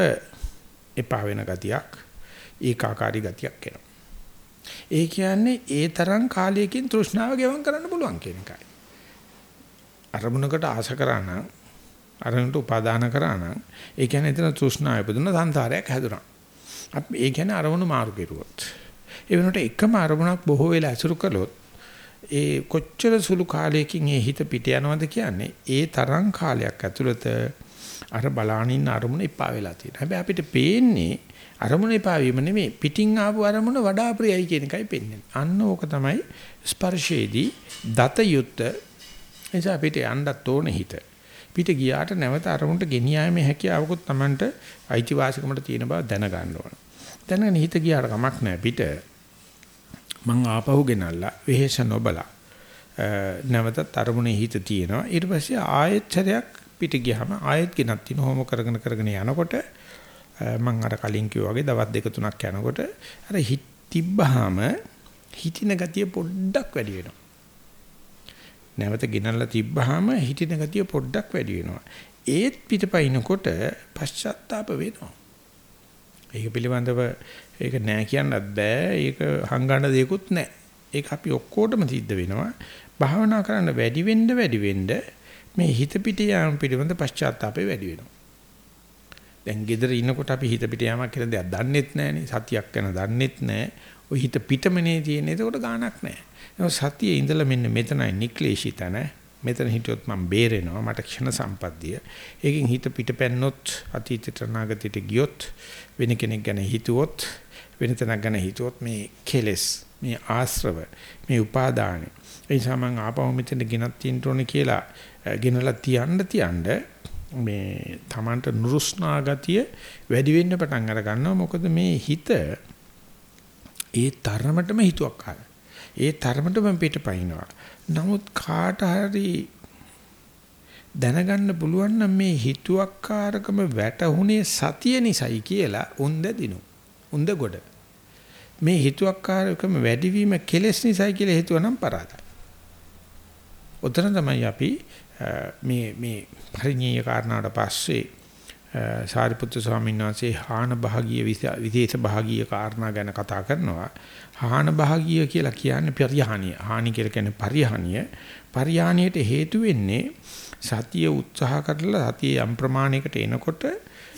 එපා වෙන ගතියක් ඒකාකාරී ගතියක් එනවා. ඒ කියන්නේ ඒ තරම් කාලයකින් තෘෂ්ණාව ගෙවම් කරන්න පුළුවන් කියන එකයි. අරමුණකට ආශ කරා නම් අරමුණට උපාදාන කරා නම් ඒ කියන්නේ එතන තෘෂ්ණාව ඉපදුන සංසාරයක් හැදුනා. අපි ඒ කියන්නේ අරමුණු මාරු කෙරුවොත්. ඒ වෙනකොට එකම අරමුණක් බොහෝ වෙලා ඇසුරු කළොත් ඒ කොච්චර සුළු කාලයකින් ඒ හිත පිට යනවද කියන්නේ ඒ තරම් කාලයක් ඇතුළත අර බලානින් අරමුණ එපා වෙලා තියෙනවා. හැබැයි අපිට පේන්නේ අරමුණ එපා වීම නෙමෙයි පිටින් ආපු අරමුණ වඩා ප්‍රියයි කියන එකයි පෙන්වන්නේ. අන්න ඕක තමයි ස්පර්ශයේදී දත යුත්ත එනිසා අපිට යන්නත් ඕන හිත. පිට ගියාට නැවත අරමුණට ගෙනියීමේ හැකියාවකුත් Tamanට අයිතිවාසිකමට තියෙන බව දැනගන්න ඕන. දැනගෙන හිත ගියාට කමක් නැහැ පිට. මං ආපහු ගෙනල්ලා වෙහෙස නොබලා නැවතත් අරමුණේ හිත තියෙනවා. ඊට පස්සේ ආයෙත් සැරයක් පිට ගියාම ආයෙත් ගෙනත් තින හොම කරගෙන කරගෙන යනකොට මම අර කලින් කිව්වා වගේ දවස් දෙක තුනක් යනකොට අර හිත තිබ්බහම හිතින ගතිය පොඩ්ඩක් වැඩි වෙනවා. නැවත ගෙනල්ලා තිබ්බහම හිතින ගතිය පොඩ්ඩක් වැඩි වෙනවා. ඒත් පිටපයින්කොට පශ්චාත්තාප වෙනවා. ඒක පිළිබඳව ඒක නෑ කියන්නත් බෑ. ඒක හංගන්න දෙයක්වත් නෑ. ඒක අපි ඔක්කොටම සිද්ධ වෙනවා. භාවනා කරන්න වැඩි වෙන්න වැඩි වෙන්න මේ හිත පිට යාම පිළිබඳ පශ්චාත්තාපය වැඩි වෙනවා. දැන් gedara ඉන්නකොට අපි හිත පිට යාමක් කියලා දෙයක් දන්නෙත් නැහනේ. සතියක් ගැන දන්නෙත් නැහැ. ওই හිත පිටමනේ තියෙන. ඒකට ගාණක් නැහැ. සතියේ ඉඳලා මෙන්න මෙතනයි නික්ලේශිතන. මෙතන හිටියොත් මම බේරෙනවා. මට ක්ෂණ සම්පත්තිය. ඒකෙන් හිත පිටපැන්නොත් අතීතයට අනාගතයට ගියොත් වෙන කෙනෙක් ගැන හිතුවොත් වෙන තැනක් ගැන හිතුවොත් මේ කෙලෙස් මේ ආශ්‍රව මේ උපාදාන ඒ නිසා මම ආපහු මෙතන ගෙනත් තියෙන්න ඕනේ කියලා ගෙනලා තියන්න තියන්න මේ Tamanට නුරුස්නා ගතිය වැඩි වෙන්න පටන් අර ගන්නවා මොකද මේ හිත ඒ තරමටම හිතුවක්කාර ඒ තරමටම පිටපයින්නවා නමුත් කාට හරි දැනගන්න පුළුවන් නම් මේ හිතුවක්කාරකම වැටුනේ සතිය නිසයි කියලා උන්ද දිනු. උන්ද ගොඩ. මේ හිතුවක්කාරකම වැඩිවීම කෙලෙස් නිසයි කියලා හිතුවනම් පරාදයි. උතන තමයි අපි මේ මේ පරිණීය කාරණාවට පස්සේ සාරිපුත්‍ර ස්වාමීන් වහන්සේ හාන භාගීය විදේශ භාගීය කාරණා ගැන කතා කරනවා. හාන භාගීය කියලා කියන්නේ පරිහානිය. හානි කියලා කියන්නේ පරිහානිය. පරිහානියට හේතු වෙන්නේ සතිය උත්සාහ කරලා සතිය යම් ප්‍රමාණයකට එනකොට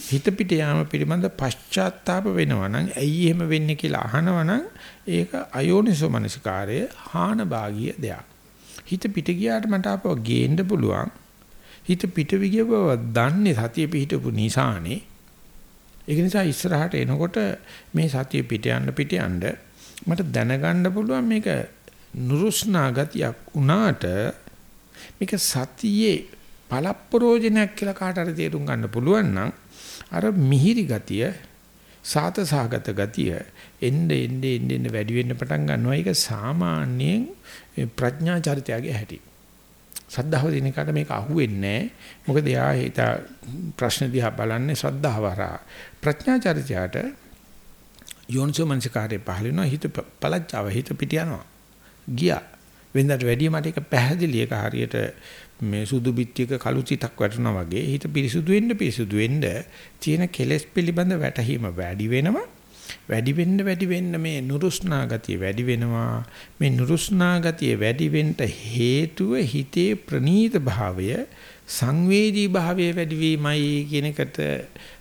හිත පිට යාම පිළිබඳ පශ්චාත්තාප වෙනවා නම් ඇයි එහෙම වෙන්නේ කියලා අහනවා නම් ඒක අයෝනිසෝ මනසිකාරයේ හාන භාගීය දෙයක්. හිත පිට ගියාට මට අපව ගේන්න පුළුවන්. හිත පිට විගිය බව දන්නේ සතිය පිටපු නිසානේ. ඒක නිසා ඉස්සරහට එනකොට මේ සතිය පිට යන්න පිට යන්න මට දැනගන්න පුළුවන් මේක නුරුස්නා ගතියක් වුණාට මේක සතියේ පළප්‍රෝජනයක් කියලා කාට හරි තේරුම් ගන්න පුළුවන් නම් අර මිහිරි ගතිය සාත සහගත ගතිය එnde එnde එnde වැඩි වෙන්න පටන් ගන්නවා. ඒක සාමාන්‍යයෙන් ප්‍රඥා චරිතයගේ හැටි. සද්ධාව දින එකට මේක අහුවෙන්නේ නැහැ. මොකද එයා හිත ප්‍රශ්න දිහා බලන්නේ ශ්‍රද්ධාව හරහා. ප්‍රඥා චරිතයට යෝනිසෝ මනසිකාරේ පහල වෙනවා හිත පළච්චාව හිත පිට යනවා. ගියා. වෙනදාට වැඩිය මට ඒක පැහැදිලි ඒක හරියට මේ සුදු බිත්තියක කළු චිතක් වැටුණා වගේ හිත පිරිසුදු වෙන්න පිරිසුදු වෙන්න තියෙන කෙලෙස් පිළිබඳ වැටහීම වැඩි වෙනවා වැඩි වෙන්න වැඩි වෙන්න මේ නුරුස්නා ගතිය වැඩි වෙනවා මේ නුරුස්නා ගතිය වැඩි වෙන්න හේතුව හිතේ ප්‍රනීත භාවය සංවේදී භාවය වැඩි වීමයි කියන එකට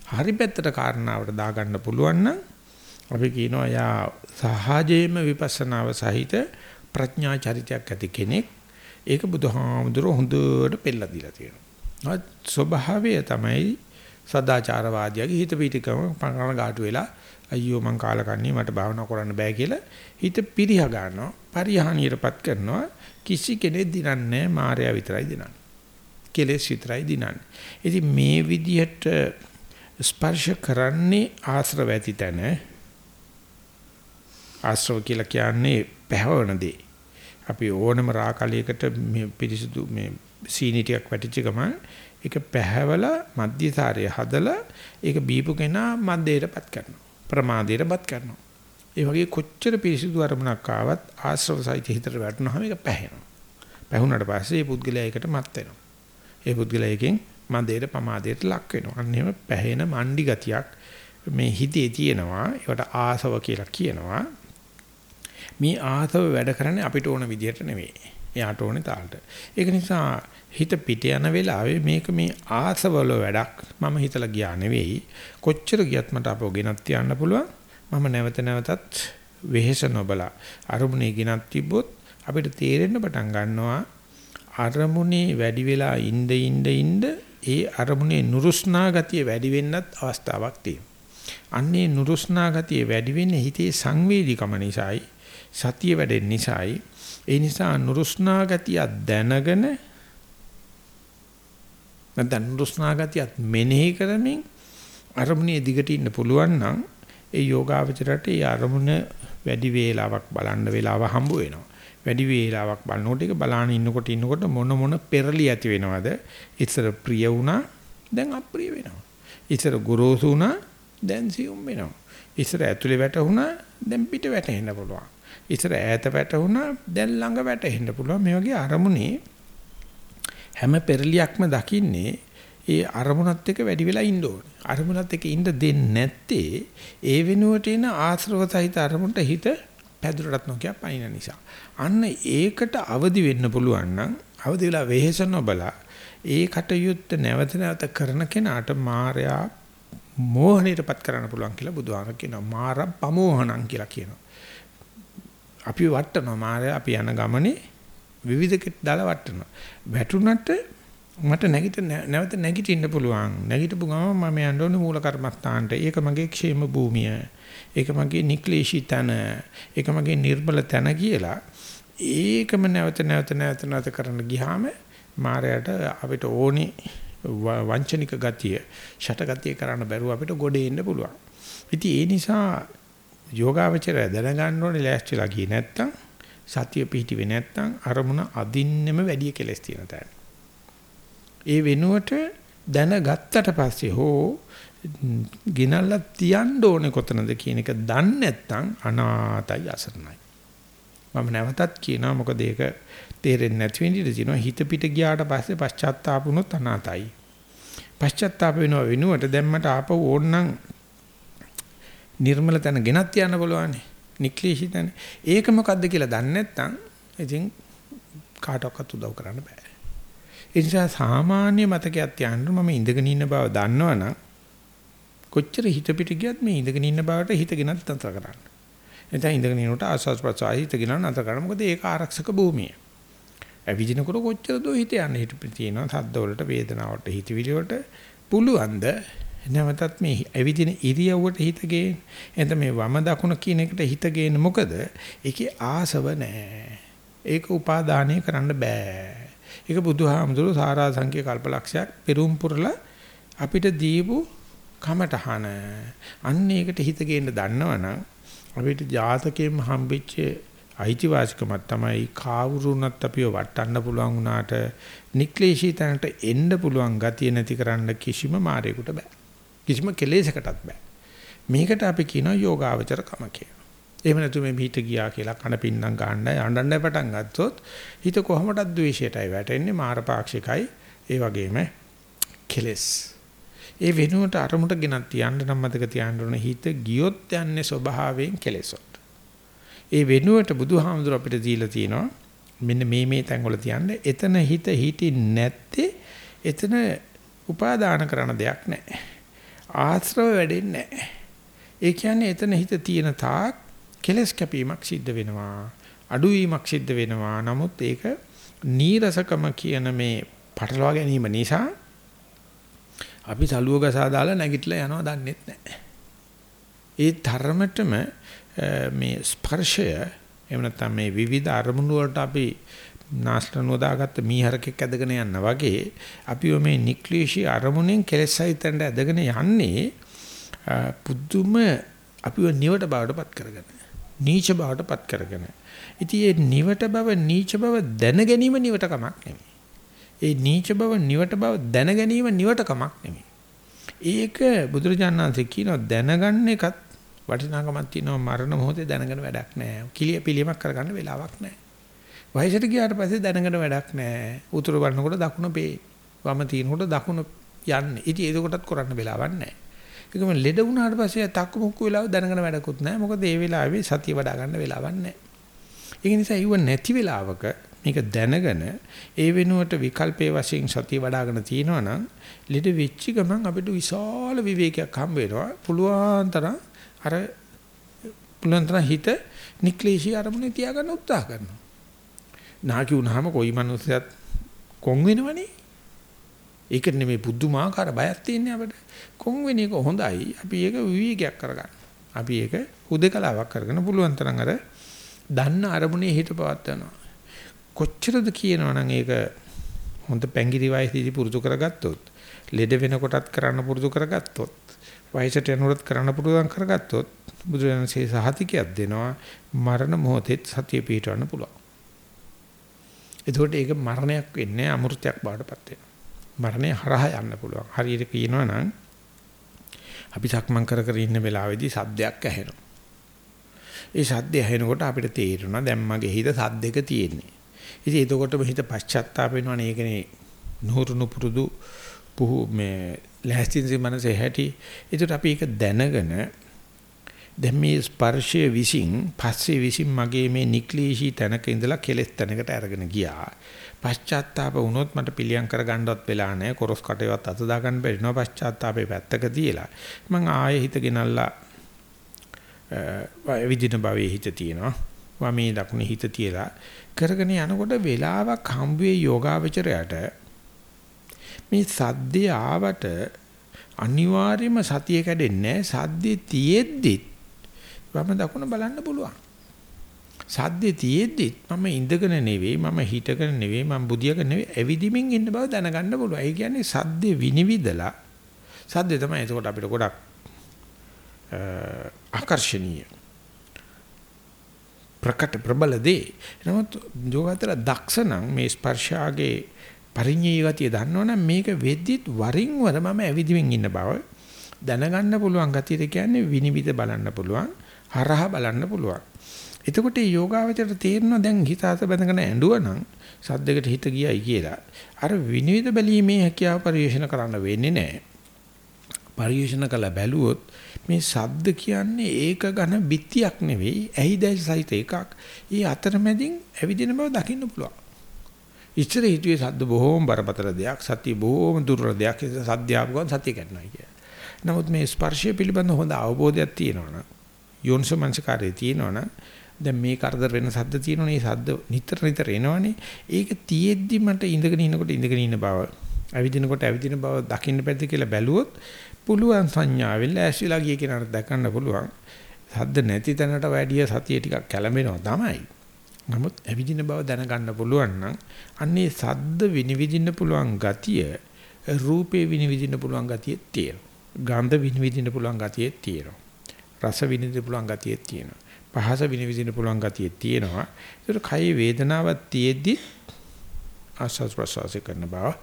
හරි පැත්තට කාරණාවට දාගන්න පුළුවන් නම් අපි කියනවා යා සහජයෙන්ම විපස්සනාව සහිත ප්‍රඥා චරිතයක් ඇති කෙනෙක් ඒක බුදුහාමුදුරුවෝ හොඳට පෙන්නලා දීලා තියෙනවා. ස්වභාවය තමයි සදාචාරවාදියාගේ හිත පිටිකම පංගන ගාටු වෙලා අයියෝ මං කාලකන්ණී මට භාවනා කරන්න බෑ කියලා හිත පිරිහ ගන්නවා පරිහානියටපත් කරනවා. කිසි කෙනෙක් දිනන්නේ මායя විතරයි දිනන්නේ. කෙලෙස් විතරයි දිනන්නේ. ඉතින් මේ විදිහට ස්පර්ශ කරන්නේ ආශ්‍රව ඇති තැන. ආශ්‍රව කියලා කියන්නේ පැහැවන දේ. අපි ඕනම රාකලියකට මේ පිරිසිදු මේ සීනි ටිකක් වැටිච්ච ගමන් ඒක පැහැවලා මධ්‍යසාරය හදලා ඒක බීපු කෙනා මන්දේටපත් කරනවා. ප්‍රමාදයටපත් කරනවා. ඒ වගේ කොච්චර පිරිසිදු අරමුණක් ආවත් ආශ්‍රව සහිත හිතට වැටුනහම ඒක පැහැෙනවා. පැහුනට පස්සේ ඒ පුද්ගලයා ඒකට මත් වෙනවා. ඒ පුද්ගලයා එකෙන් මන්දේට ප්‍රමාදයට ලක් වෙනවා. අන්න එහෙම පැහැෙන මණ්ඩි ගතියක් මේ හිතේ තියෙනවා. ඒකට ආසව කියලා කියනවා. මේ ආසව වැඩ කරන්නේ අපිට ඕන විදිහට නෙවෙයි. එයාට ඕනේ තාලට. ඒක නිසා හිත පිට යන වෙලාවේ මේක මේ ආසවල වැඩක් මම හිතලා ගියා නෙවෙයි. කොච්චර ගියත් මට අපෝ ගෙනත් තියන්න පුළුවන්. මම නැවත නැවතත් වෙහෙස නොබලා අරමුණේ ගෙනත් තිබ්බොත් අපිට තේරෙන්න පටන් ගන්නවා අරමුණේ වැඩි වෙලා ඉඳ ඉඳ ඉඳ ඒ අරමුණේ නුරුස්නා ගතිය වැඩි වෙන්නත් අවස්ථාවක් තියෙනවා. අන්නේ නුරුස්නා ගතිය වැඩි වෙන්නේ හිතේ සංවේදීකම නිසායි සතිය වැඩෙන නිසායි. ඒ නිසා නුරුස්නා ගතිය දැනගෙන නැත්නම් නුරුස්නාගතියත් මෙනෙහි කරමින් අරමුණේ දිගට ඉන්න පුළුවන් නම් ඒ යෝගාවචරයට ඒ අරමුණ වැඩි වේලාවක් බලන්න වේලාව හම්බ වෙනවා. වැඩි වේලාවක් බලනකොට ඒක බලාන ඉන්නකොට ඉන්නකොට මොන මොන පෙරලි ඇති වෙනවද? ඉතර ප්‍රිය වුණා දැන් අප්‍රිය වෙනවා. ඉතර ගොරෝසු වුණා දැන් සියුම් වෙනවා. ඉතර ඇතුලේ වැටුණා දැන් පිට වැටෙන්න පුළුවන්. ඉතර ඈත වැටුණා දැන් ළඟ වැටෙන්න පුළුවන්. මේ වගේ අරමුණේ හැම පෙරලියක්ම දකින්නේ ඒ අරමුණත් එක්ක වැඩි වෙලා ඉන්න ඕනේ. අරමුණත් එක්ක ඉන්න දෙන්නේ නැත්තේ ඒ වෙනුවට එන ආශ්‍රව සහිත අරමුණට හිත පැදුරටත් නොකිය පයින් නිසා. අන්න ඒකට අවදි වෙන්න පුළුවන් නම් අවදි වෙලා වෙහෙස නොබලා ඒ කටයුත්ත නැවත නැවත කරන කෙනාට මායя මෝහණයටපත් කරන්න පුළුවන් කියලා බුදුහාම කියනවා. මාර පමෝහණං කියලා කියනවා. අපි වටනවා මාය අපි යන ගමනේ විවිධකෙත් දාලා වටනවා. වැටුණට මට නැගිට නැවත නැගිටින්න පුළුවන්. නැගිටපු ගමන් මම යන්න ඕනේ මූල කර්මස්ථානට. ඒක මගේ ക്ഷേම භූමිය. ඒක මගේ නික්ලේශී තන. ඒක මගේ නිර්බල තන කියලා ඒකම නැවත නැවත නැවත නැවත කරන්න ගියාම මායයට අපිට ඕනේ වංචනික ගතිය, ෂට ගතිය කරන්න බැරුව අපිට ගොඩේ ඉන්න පුළුවන්. ඉතින් ඒ නිසා යෝගාවචරය දැනගන්න ඕනේ ලෑස්තිලා ගියේ නැත්තම් සතිය පිහිටිවේ නැත්නම් අරමුණ අදින්නෙම වැඩි කෙලස් තියෙන තැන. ඒ වෙනුවට දැනගත්තට පස්සේ හෝ ගිනල්ලා තියන්න ඕනේ කොතනද කියන එක දන්නේ නැත්නම් අනාතයි අසරණයි. මම නැවතත් කියනවා මොකද ඒක තේරෙන්නේ නැති වෙන්න ඉඩ තියෙනවා හිත පිට ගියාට පස්සේ පශ්චාත්තාප වුණොත් අනාතයි. පශ්චාත්තාප වෙනව වෙනුවට දැන් මට ආපහු ඕනනම් නිර්මල තැන ගෙනත් යන්න බලවන්නේ. නික්ලිෂිතනේ. ඒක මොකද්ද කියලා දන්නේ නැත්නම් ඉතින් කාටවත් උදව් කරන්න බෑ. ඒ නිසා සාමාන්‍ය මතකයක් තියන්න මම ඉඳගෙන ඉන්න බව දන්නවනම් කොච්චර හිත පිට ගියත් මේ ඉඳගෙන ඉන්න බවට හිතගෙනත් නතර කරන්න. එතන ඉඳගෙන ඉන්නකොට ආස්වාස් ප්‍රසආය හිතගෙන නතර කරන්න. මොකද ඒක ආරක්ෂක භූමිය. ඇවිදිනකොට කොච්චර දෝ හිත යන්නේ හිත පිට තියෙනවා. සද්ද වලට වේදනාවට හිතවිලි වලට පුළුවන්ද නැවතත් මේ ඇවිදින ඉරියව්වට හිත ගේන. එතන මේ වම දකුණ කියන එකට හිත ගේන මොකද? ඒකේ ආසව නැහැ. ඒක උපාදානය කරන්න බෑ. ඒක බුදුහාමුදුරුවෝ සාරා සංඛ්‍ය කල්පලක්ෂයක් පෙරම් පුරලා අපිට දීපු කමටහන අන්න ඒකට හිත ගේන්න දන්නවනම් අපිට ජාතකයෙන් හම්බෙච්ච අයිතිවාසිකමක් තමයි කාවුරුණත් අපිව වටන්න පුළුවන් වුණාට නික්ලේශී තැනට එන්න පුළුවන් ගතිය නැති කරන්න කිසිම මායයකට බෑ. කිසිම කෙලෙසකටත් බෑ. මේකට අපි කියනවා යෝගාවචර කම කියලා. එහෙම නැතු මේ පිට ගියා කියලා කන පින්නම් ගන්නයි අඬන්න පටන් ගත්තොත් හිත කොහොමදත් ද්වේෂයටයි වැටෙන්නේ මාරපාක්ෂිකයි ඒ වගේම කෙලස්. ඒ වෙනුවට අරමුණට ගෙනත් තියන්න නම් මතක තියාගන්න ඕනේ හිත ගියොත් යන්නේ ස්වභාවයෙන් කෙලෙසොත්. ඒ වෙනුවට බුදුහාමුදුර අපිට දීලා තියෙනවා මෙන්න මේ මේ තැන් වල තියන්නේ එතන හිත හිටින් නැත්තේ එතන උපාදාන කරන දෙයක් නැහැ. ආශ්‍රව වැඩෙන්නේ නැහැ. ඒ කියන්නේ එතන හිත තියෙන තාක් කෙලස් කැපීමක් සිද්ධ වෙනවා. අඩුවීමක් සිද්ධ වෙනවා. නමුත් ඒක නීරසකම කියන මේ පටලවා ගැනීම නිසා අපි සලුව ගසා දාලා නැගිටලා යනවා දන්නෙත් නැහැ. ඒ ධර්මතම මේ ස්පර්ශය එහෙම නැත්නම් මේ විවිධ අරමුණු වලට අපි නාස්තනුව දාගත්ත මීහරකෙක් ඇදගෙන යනවා වගේ අපිව මේ නික්ලිෂී අරමුණෙන් කෙලෙසයිතෙන්ට ඇදගෙන යන්නේ පුදුම අපිව නිවට බවටපත් කරගෙන නීච බවටපත් කරගෙන ඉතින් මේ නිවට බව නීච බව දැන ගැනීම නිවට කමක් නෙමෙයි ඒ නීච බව නිවට බව දැන ගැනීම නිවට කමක් නෙමෙයි ඒක බුදුරජාණන්සේ කියනවා දැනගන්න එකත් වටිනාකමක් තියෙනවා මරණ මොහොතේ දැනගෙන වැඩක් නැහැ. කිලිය පිළියමක් කරගන්න වෙලාවක් නැහැ. වයසට ගියාට පස්සේ දැනගෙන වැඩක් නැහැ. උතුරු බලනකොට දකුණ පේ. වම තිනකොට දකුණ යන්නේ. ඉතින් ඒකකටත් කරන්න වෙලාවක් නැහැ. ඒකම ලෙඩ වුණාට පස්සේ තක්කු මුක්කු වෙලාව දැනගෙන වැඩකුත් නැහැ. මොකද ඒ වෙලාවේ සතිය වඩා ගන්න වෙලාවක් නැහැ. ඒක නිසා ඊව නැති වෙලාවක මේක දැනගෙන ඒ වෙනුවට විකල්පයේ වශයෙන් සතිය වඩ아가න තියෙනවා නම් ලෙඩ වෙච්ච ගමන් අපිට විශාල විවේකයක් හම්බ වෙනවා. පුළුවන් තරම් අර පුලන්තර හිත නික්ලේශී අරමුණේ තියාගන්න උත්සාහ කරනවා. නාකි වුණාම කොයි මනුස්සයත් කොන් වෙනවනේ. ඒක නෙමෙයි බුද්ධමාකාර බයක් තියෙන්නේ අපිට. කොන් වෙන එක හොඳයි. අපි ඒක විවේකයක් කරගන්න. අපි ඒක හුදකලාවක් කරගෙන පුළුවන් තරම් අර දන්න අරමුණේ හිත පවත්වනවා. කොච්චරද කියනවනම් ඒක හොඳ පැංගිරි වයසේදී පුරුදු කරගත්තොත් ලෙඩ වෙනකොටත් කරන්න පුරුදු කරගත්තොත් වයසට යනකොට කරන්න පුළුවන් කරගත්තොත් බුදුරජාණන්සේ සහතිකයක් දෙනවා මරණ මොහොතේ සතිය පිටවන්න පුළුවන්. එතකොට ඒක මරණයක් වෙන්නේ අමෘතයක් බවටපත් වෙනවා. මරණය හරහා යන්න පුළුවන්. හරියට කියනවා නම් අපි සක්මන් කර කර ඉන්න වෙලාවේදී සද්දයක් ඇහෙනවා. ඒ සද්දය ඇහෙනකොට අපිට තේරෙනවා දැන් මගේ හිත සද්දක තියෙන්නේ. ඉතින් එතකොටම හිත පශ්චාත්තාප වෙනවනේ ඒකනේ නුහුරුණු පුරුදු පුහු මේ ලෑස්තින්සි මනසේ හැටි. ඒකට අපි ඒක දැනගෙන දැන් මේ ස්පර්ශයේ විසින් පස්සේ විසින් මගේ මේ නික්ලේශී තැනක ඉඳලා කෙලෙස් තැනකට අරගෙන ගියා. පශ්චාත්තාප වුණොත් මට පිළියම් කරගන්නවත් වෙලා නැහැ. කොරස් කටේවත් අත දාගන්න බැරි නෝ පශ්චාත්තාපේ පැත්තක තියලා. මං ආයෙ හිත ගෙනල්ලා විදින භවයේ හිත තියෙනවා. වමේ දකුණේ හිත තියලා කරගෙන යනකොට වෙලාවක් හම්බ වේ යෝගාවචරයට මේ සද්දේ ආවට අනිවාර්යයෙන්ම සතිය කැඩෙන්නේ සද්දේ තියෙද්දිත් වම දකුණ බලන්න පුළුවන්. සද්දේ තියෙද්දිත් මම ඉඳගෙන නෙවෙයි මම හිටගෙන නෙවෙයි මම බුදියාගෙන නෙවෙයි ඇවිදිමින් ඉන්න බව දැනගන්න පුළුවන්. ඒ කියන්නේ සද්දේ විනිවිදලා සද්දේ තමයි එතකොට අපිට ගොඩක් ආකර්ෂණීය ප්‍රකට ප්‍රබල දේ. නමුත් යෝගාතර දක්ෂ නම් මේ ස්පර්ශාගේ පරිඤ්ඤී ගතිය දන්නවනම් මේක වෙද්දිත් වරින් වර මම ඇවිදිමින් ඉන්න බව දැනගන්න පුළුවන් ගතියට කියන්නේ විනිවිද බලන්න පුළුවන් හරහා බලන්න පුළුවන්. එතකොට මේ යෝගාවචරයට තේරෙනවා දැන් හිත අත බැඳගෙන ඇඬුවනම් සද්දයකට හිත ගියයි කියලා. අර විනිවිද බැලීමේ හැකියාව පරිශන කරන්න වෙන්නේ නැහැ. පරිශන කළ බැලුවොත් මේ සද්ද කියන්නේ ඒක ඝන බිත්තියක් නෙවෙයි ඇහිදැයි සහිත එකක්. ඊ අතරමැදින් ඇවිදින බව දකින්න පුළුවන්. ඉස්සර හිතුවේ සද්ද බොහෝම බරපතල දෙයක් සතිය බොහෝම දුර්වල දෙයක් සද්ද ආපුවම සතිය කැඩනවා කිය. නමුත් මේ ස්පර්ශය පිළිබඳ හොඳ අවබෝධයක් තියෙනවනම් යෝනිසමංසකාරයේ තියෙනවනම් දැන් මේ කරදර වෙන සද්ද තියෙනවනේ සද්ද නිතර නිතර එනවනේ ඒක තියෙද්දි මට ඉඳගෙන ඉනකොට ඉඳගෙන ඉන්න බව ඇවිදිනකොට ඇවිදින බව දකින්න බැද්ද කියලා බැලුවොත් පුළුවන් සංඥාවෙන් ලෑස්තිලා ගිය කෙනාට දැකන්න පුළුවන් සද්ද නැති තැනට වැඩිය සතිය ටිකක් කැළඹෙනවා තමයි නමුත් ඇවිදින බව දැනගන්න පුළුවන් නම් අන්නේ සද්ද විනිවිදින්න පුළුවන් ගතිය රූපේ විනිවිදින්න පුළුවන් ගතිය තියෙනවා. ගන්ධ විනිවිදින්න පුළුවන් ගතියෙත් තියෙනවා. රස විනිවිදින්න පුළුවන් ගතියෙත් තියෙනවා. පහස විනිවිදින්න පුළුවන් ගතියෙත් තියෙනවා. ඒකට කයි වේදනාවක් තියෙද්දි ආස්වාද ප්‍රසවාසය කරන බව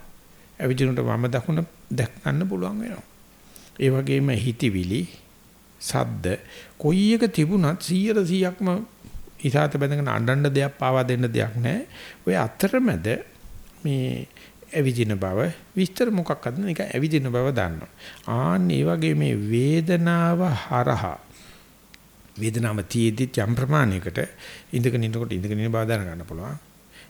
අවිජිනුට වම දකුණ දැක් ගන්න පුළුවන් වෙනවා. ඒ වගේම හිතවිලි සද්ද කොයි එක තිබුණත් 100 100ක්ම ඉසాత බඳගෙන අඬන්න දෙයක් පාවා දෙන්න දෙයක් නැහැ. ඔය අතරමැද මේ ඇවිදින බව විස්තර මොකක්ද නික ඇවිදින බව දන්නවා. ආන් ඒ වගේ මේ වේදනාව හරහා වේදනාව තියේදී යම් ප්‍රමාණයකට ඉඳගෙන ඉන්නකොට ඉඳගෙන ඉන්න බව දැනගන්න පුළුවන්.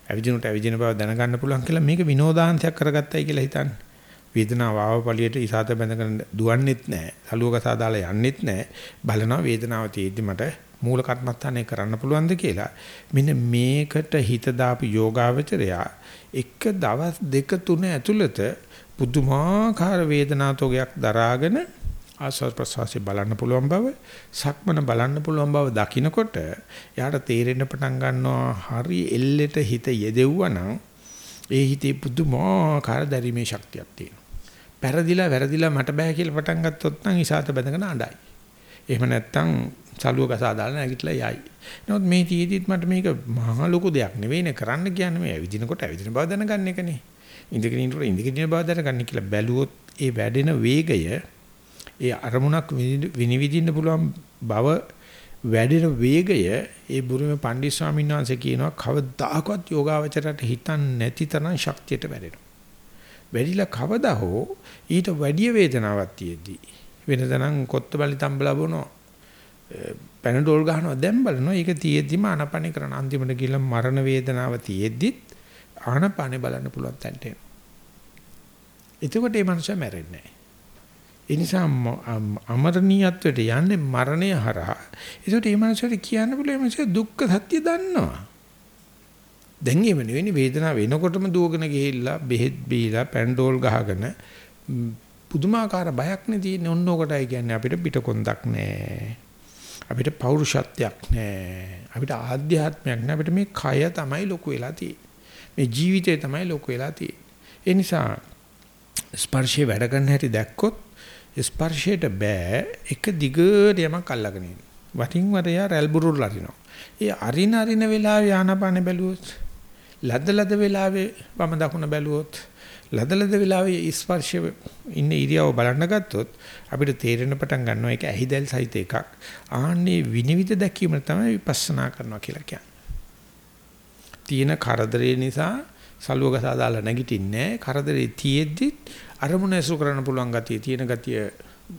ඇවිදිනකොට ඇවිදින බව දැනගන්න පුළුවන් කියලා මේක විනෝදාංශයක් කරගත්තයි කියලා හිතන්නේ. වේදනාව ආවපලියට ඉසాత බැඳගෙන දුවන්නෙත් නැහැ. සලුවක සාදාලා යන්නෙත් නැහැ. බලනවා වේදනාව තියෙද්දි මට මූල කර්මස්ථානය කරන්න පුළුවන්ද කියලා. මෙන්න මේකට හිත දාපු යෝගාවචරයා එක දවස් දෙක තුන ඇතුළත පුදුමාකාර වේදනාතෝගයක් දරාගෙන ආස්වාද ප්‍රසවාසය බලන්න පුළුවන් බව සක්මන බලන්න පුළුවන් බව දකිනකොට එයාට තේරෙන්න පටන් ගන්නවා හරි එල්ලෙට හිත යෙදෙව්වා නම් ඒ හිතේ පුදුමාකාර දැරීමේ ශක්තියක් තියෙනවා. පෙරදිලා වැරදිලා මට බෑ කියලා පටන් ගත්තොත් නම් ඉසాత බඳගෙන අඬයි. එහෙම නැත්නම් සලුව ගසා දාලා නැගිටලා යයි. නමුත් මේ තීදීත් මට මේක මහා ලොකු දෙයක් නෙවෙයිනේ කරන්න කියන්නේ මේ ඇවිදිනකොට ඇවිදින බව දැනගන්න එකනේ. ඉඳගෙන ඉන්නකොට ඉඳගෙන ඉන්න බව දැනගන්න කියලා බැලුවොත් ඒ වැඩෙන වේගය ඒ අරමුණක් විනිවිදින්න පුළුවන් බව වැඩෙන වේගය ඒ බුරුමේ පණ්ඩිත ස්වාමීන් වහන්සේ කියනවා කවදාකවත් යෝගාවචරයට හිතන්නේ නැති තරම් ශක්තියට වැඩෙනවා. වැඩිලා කවදා හෝ ඊට වැඩි වේදනාවක් තියෙද්දි වෙනදනම් කොත්තබලි තම්බලා බොනවා පැනඩෝල් ගහනවා දැන් බලනවා ඒක තියෙද්දිම ආනපනේ කරන අන්තිමට ගිහලා මරණ වේදනාව තියෙද්දිත් ආනපනේ බලන්න පුළුවන් තැනට එනවා. එතකොට මේ මනුස්සයා මැරෙන්නේ නැහැ. ඒ නිසා අමරණීයත්වයට යන්නේ මරණය හරහා. ඒකට මේ මනුස්සයාට කියන්න පුළුවන් මේ දුක්ඛ සත්‍ය දන්නවා. දැන් එහෙම නෙවෙයි වේදනාව වෙනකොටම දුවගෙන ගිහිල්ලා බෙහෙත් බීලා පැන්ඩෝල් ගහගෙන පුදුමාකාර බයක් නේ තියෙන්නේ ඔන්න ඔකටයි කියන්නේ අපිට පිටකොන්දක් නැහැ. අපිට පෞරුෂත්වයක් නැහැ. අපිට ආධ්‍යාත්මයක් නැහැ. අපිට මේ කය තමයි ලොකු වෙලා තියෙන්නේ. මේ ජීවිතය තමයි ලොකු වෙලා තියෙන්නේ. ඒ නිසා ස්පර්ශය වැඩ කරන හැටි දැක්කොත් ස්පර්ශයට බෑ එක දිගට යමක් අල්ලගෙන ඉන්න. වටින් වර යා රැල් බුරුල් අරිනවා. ඒ අරින අරින වෙලාවේ ආනපාන බැලුවොත් ලද්ද ලද්ද වෙලාවේ වම දකුණ බැලුවොත් ලදලද වෙලාවේ ස්පර්ශය ඉන්න ඉරියව බලන්න ගත්තොත් අපිට තේරෙන පටන් ගන්නවා ඒක ඇහිදල් සහිත එකක්. ආන්නේ විනිවිද දැකීම තමයි විපස්සනා කරනවා කියලා කියන්නේ. තියෙන කරදරේ නිසා සලුවක සාදාලා නැගිටින්නේ කරදරේ තියෙද්දි අරමුණ ඇසුරු කරන්න පුළුවන් ගතිය තියෙන ගතිය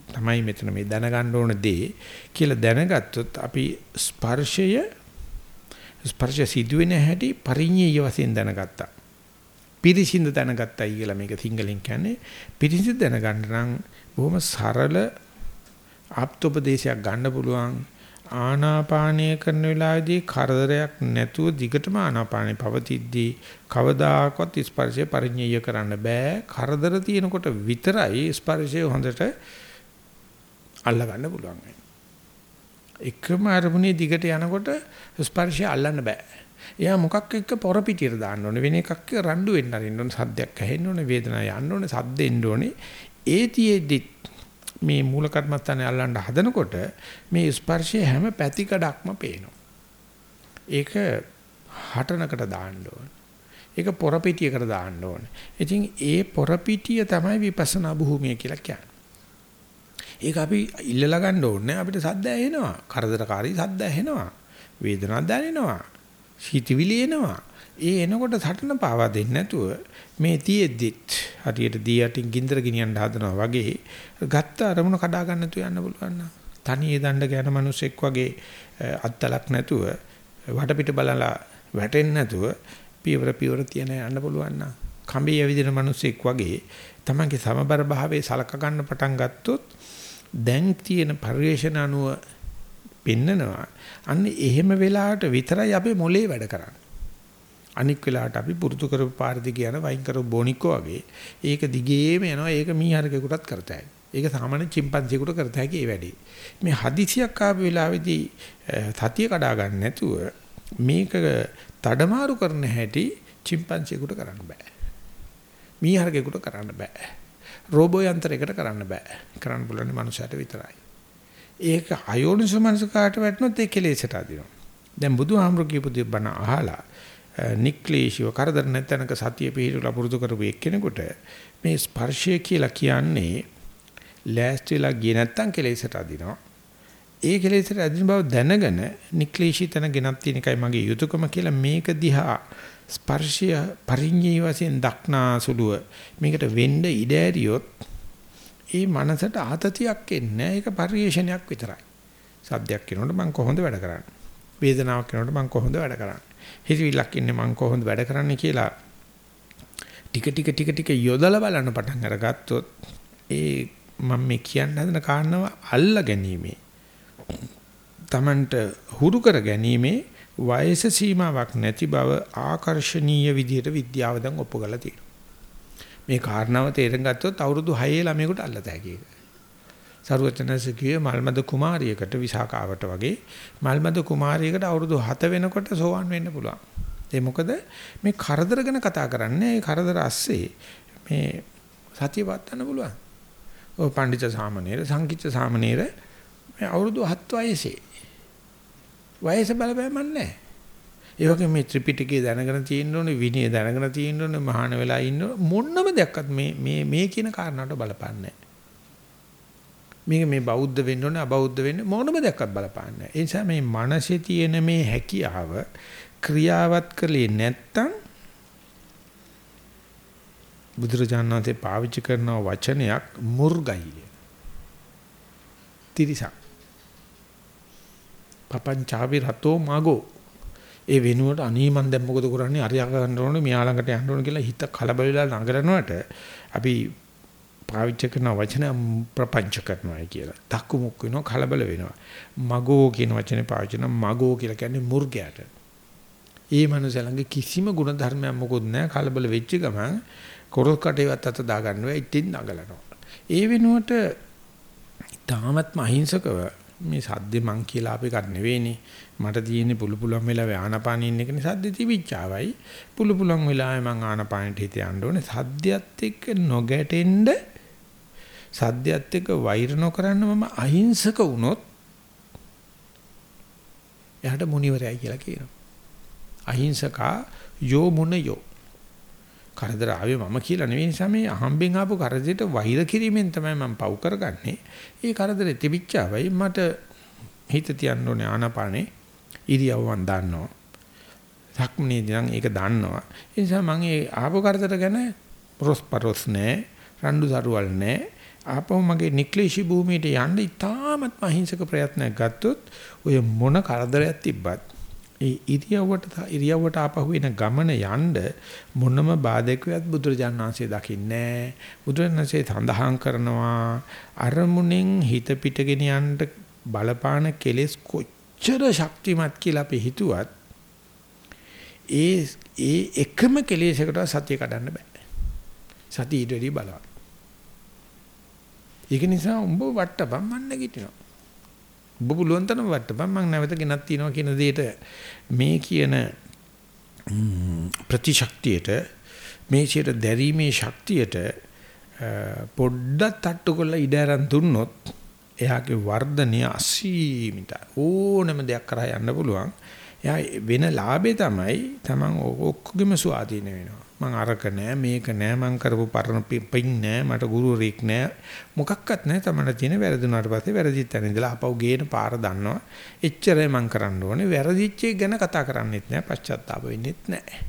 තමයි මෙතන මේ දැනගන්න ඕන දේ කියලා දැනගත්තොත් අපි ස්පර්ශය ස්පර්ශ සිදුවෙන හැටි පරිඤ්ඤය වශයෙන් දැනගත්තා. පිරිසිඳ දැනගත්තයි කියලා මේක සිංහලෙන් කියන්නේ. පිරිසිඳ දැනගන්න නම් බොහොම සරල ආප්තෝපදේශයක් ගන්න පුළුවන්. ආනාපානය කරන වෙලාවේදී කරදරයක් නැතුව දිගටම ආනාපානෙ පවතිද්දී කවදාකවත් ස්පර්ශය පරිඤ්ඤය කරන්න බෑ. කරදර තියෙනකොට විතරයි ස්පර්ශය හොඳට අල්ල ගන්න පුළුවන් එකම අරමුණේ දිගට යනකොට ස්පර්ශය අල්ලන්න බෑ. එයා මොකක් එක්ක පොර පිටියට දාන්න ඕනේ වෙන එකක් රණ්ඩු වෙන්න අරින්න ඕනේ සද්දයක් ඇහෙන්න ඕනේ වේදනාවක් යන්න ඕනේ සද්ද එන්න ඕනේ. ඒතියෙදි මේ මූල කර්මස්ථානේ අල්ලන්න හදනකොට මේ ස්පර්ශය හැම පැතිකඩක්ම පේනවා. ඒක හටනකට දාන්න ඕනේ. ඒක පොර පිටියකට දාන්න ඕනේ. ඉතින් ඒ පොර පිටිය තමයි විපස්සනා භූමිය කියලා කියන්නේ. ඒක අපි ඉල්ලලා ගන්න ඕනේ. අපිට සද්ද ඇහෙනවා. කරදරකාරී සද්ද ඇහෙනවා. වේදනාවක් දැනෙනවා. හිතවිලි එනවා. ඒ එනකොට සටන පාවා දෙන්නේ නැතුව මේ තියෙද්දිත් හරියට දී යටින් ගින්දර ගෙනියන්න හදනවා වගේ ගත්ත අරමුණ කඩා ගන්න තු යන්න පුළුවන් නම් තනියේ දණ්ඩ යන මිනිස්සෙක් වගේ අත්තලක් නැතුව වටපිට බලලා වැටෙන්නේ නැතුව පියවර පියවර තියන යන්න පුළුවන් නම් කඹේ යවිදින මිනිස්සෙක් වගේ තමන්ගේ සමබර භාවයේ සලක ගන්න පටන් ගත්තොත් දැන් තියෙන පරිවේෂණ අනුව පෙන්නනවා. අන්න එහෙම වෙලාවට විතරයි අපේ මොලේ වැඩ කරන්නේ. අනික් වෙලාවට අපි පුරුදු කරපු පාරදි කියන වයින් කරපු බොනික්කෝ වගේ ඒක දිගේම යනවා ඒක මීහරකෙකුටත් කරතයි. ඒක සාමාන්‍ය chimpanzeeකට කරත හැකි ඒ වැඩේ. මේ හදිසියක් ආපු වෙලාවේදී සතිය කඩා ගන්න නැතුව මේක තඩමාරු කරන හැටි chimpanzeeකට කරන්න බෑ. මීහරකෙකුට කරන්න බෑ. රෝබෝ යන්ත්‍රයකට කරන්න බෑ. කරන්න පුළුවන් මනුස්සයට විතරයි. ඒක අයෝනිසෝ මනසකාට වැටුනොත් ඒ කෙලෙසට අදිනවා. දැන් බුදුහාමුදුරු කියපු දේ බණ අහලා නික්ලේශිව කරදර නැතනක සතිය පිහිටුලා පුරුදු කරපු එක්කෙනෙකුට මේ ස්පර්ශය කියලා කියන්නේ ලෑස්තිලා ගියේ නැත්තම් කෙලෙසට අදිනවා. ඒ කෙලෙසට අදින බව දැනගෙන නික්ලේශී තන ගෙනත් තියෙන එකයි මගේ යුතුයකම කියලා මේක දිහා ස්පර්ශය පරිඤ්ඤී වශයෙන් දක්නා සුළුව මේකට වෙන්න ඉඩ ඇරියොත් ඒ මනසට ආතතියක් එන්නේ ඒක පරිේශනයක් විතරයි. සද්දයක් කියනකොට මම කොහොමද වැඩ කරන්නේ? වේදනාවක් කියනකොට මම කොහොමද වැඩ කරන්නේ? හිතවිල්ලක් ඉන්නේ මම කොහොමද වැඩ කරන්නේ කියලා ටික ටික ටික ටික යොදලා බලන්න පටන් අරගත්තොත් ඒ මම මේ කියන්න හදන කාරණාව අල්ලා ගැනීමේ Tamanට හුරු කර ගැනීමේ වයස සීමාවක් නැති බව ආකර්ශනීය විදිහට විද්‍යාව දැන් ඔප්පු කරලා තියෙනවා. මේ කාරණාව තේරුම් ගත්තොත් අවුරුදු 6 ළමයෙකුට අල්ලත හැකි එක. සරුවචනසිකියේ මල්මද කුමාරියකට විසාකාවට වගේ මල්මද කුමාරියකට අවුරුදු 7 වෙනකොට සෝවන් වෙන්න පුළුවන්. ඒ මොකද මේ කරදර ගැන කතා කරන්නේ ඒ කරදර ඇස්සේ මේ සතිය වත්තන්න පුළුවන්. ඔය පඬිත සාමණේර සංකීර්ත සාමණේර මේ අවුරුදු 7 වයසේ වයස බලපෑමක් නැහැ. ඒ වගේ මේ ත්‍රිපිටකය දැනගෙන තියෙන්න ඕනේ විනය දැනගෙන තියෙන්න ඕනේ මහාන වෙලා ඉන්න මොන්නම දෙයක්වත් මේ මේ මේ කියන කාරණාවට බලපන්නේ මේක මේ බෞද්ධ වෙන්න ඕනේ අබෞද්ධ වෙන්න මොනම දෙයක්වත් බලපන්නේ ඒ නිසා මේ මනසේ තියෙන මේ හැකියාව ක්‍රියාවත් කළේ නැත්තම් බුදුරජාණන් වහන්සේ පාවිච්චි කරන වචනයක් මුර්ගයි. තිරිසක්. පපංචාවි රතෝ මගෝ ඒ වෙනුවට අනී මන් දැන් මොකද කරන්නේ අරියා ගන්න ඕනේ මෙයා ළඟට යන්න ඕනේ කියලා හිත කලබල වෙලා නගරනවට අපි පාවිච්චි කරන වචන ප්‍රපංච කරනවා කියලා. තක්කු මුක් වෙනවා කලබල වෙනවා. මගෝ කියන වචනේ පාවිච්චි කරන මගෝ කියලා කියන්නේ මුර්ගයාට. ඒ මනුස්සයලගේ කිසිම ගුණ ධර්මයක් මොකොත් නැහැ කලබල වෙච්ච ගමන් කොරල් කටේවත් අත දාගන්නවා ඉතින් නගලනවා. ඒ වෙනුවට තාමත්ම අහිංසකව මේ සද්දේ මං කියලා අපි කර නෙවෙයිනේ. මට තියෙන්නේ පුළු පුළුවන් වෙලාවේ ආනපානින් ඉන්න එකනේ සද්දේ තිබිච්චාවයි. පුළු පුළුවන් වෙලාවේ මං ආනපානට හිත යන්න ඕනේ. සද්දයත් එක්ක නොගැටෙන්න සද්දයත් එක්ක වෛර නොකරන්න මම අහිංසක වුණොත් එයාට මුනිවරයයි කියලා කියනවා. අහිංසකා යෝ මුනයෝ කරදර ආවේ මම කියලා නෙවෙයි නිසා මේ අහම්බෙන් ආපු කරදරයට වෛර කිරීමෙන් තමයි මම පව් කරගන්නේ. ඒ කරදරේ තිබිච්චාවයි මට හිත තියන්න ඕනේ ආනාපානේ ඉරියව්වන් දාන්නවා. සක්මනේ නම් ඒක දන්නවා. ඒ නිසා මම ඒ ආපු කරදර ගැන ප්‍රොස්පරොස් නෑ, රණ්ඩු සරුවල් නෑ. ආපහු මගේ නික්ලේශී භූමියට යන්න ඉතාමත් අහිංසක ප්‍රයත්නයක් ගත්තොත් ඔය මොන කරදරයක් තිබ්බත් ඒ ඉරියව්වට ඉරියව්වට ආපහු එන ගමන යන්න මොනම බාධකයක් බුදුරජාණන් වහන්සේ දකින්නේ බුදුරජාණන්සේ සඳහන් කරනවා අරමුණෙන් හිත පිටගෙන යන්න බලපාන කෙලෙස් කොච්චර ශක්තිමත් කියලා අපි හිතුවත් ඒ ඒ එකම කෙලෙසකට සතිය කඩන්න බෑ. සතිය ඊට වැඩි බලවත්. ඒක නිසා උඹ වට්ටපම් මන්න නැගිටිනවා ඔබ පුළුවන් තරම් වට්ටපන් මම නැවත ගෙනත් තියනවා කියන දෙයට මේ කියන ප්‍රතිශක්තියට මේ සියට දැරීමේ ශක්තියට පොඩ්ඩක් තට්ටු කරලා ඉඩ අරන් දුන්නොත් එයාගේ වර්ධනය අසීමිතයි ඕනම දෙයක් කරා යන්න පුළුවන්. එයා වෙන ලාභේ තමයි Taman ඔක්කොගෙම ස්වාධීන වෙනවා. මං අරක නෑ මේක නෑ මං කරපු පරණ පින් නෑ මට ගුරුවරයෙක් නෑ. මොකක්වත් නෑ තමයි තියෙන වැරදුනාට පස්සේ වැරදිත් තැන ඉඳලා අපව ගේන පාර දන්නවා. එච්චරයි මං කරන්න ඕනේ. වැරදිච්ච එක ගැන කතා කරන්නෙත් නෑ පශ්චාත්තාප වෙන්නෙත් නෑ.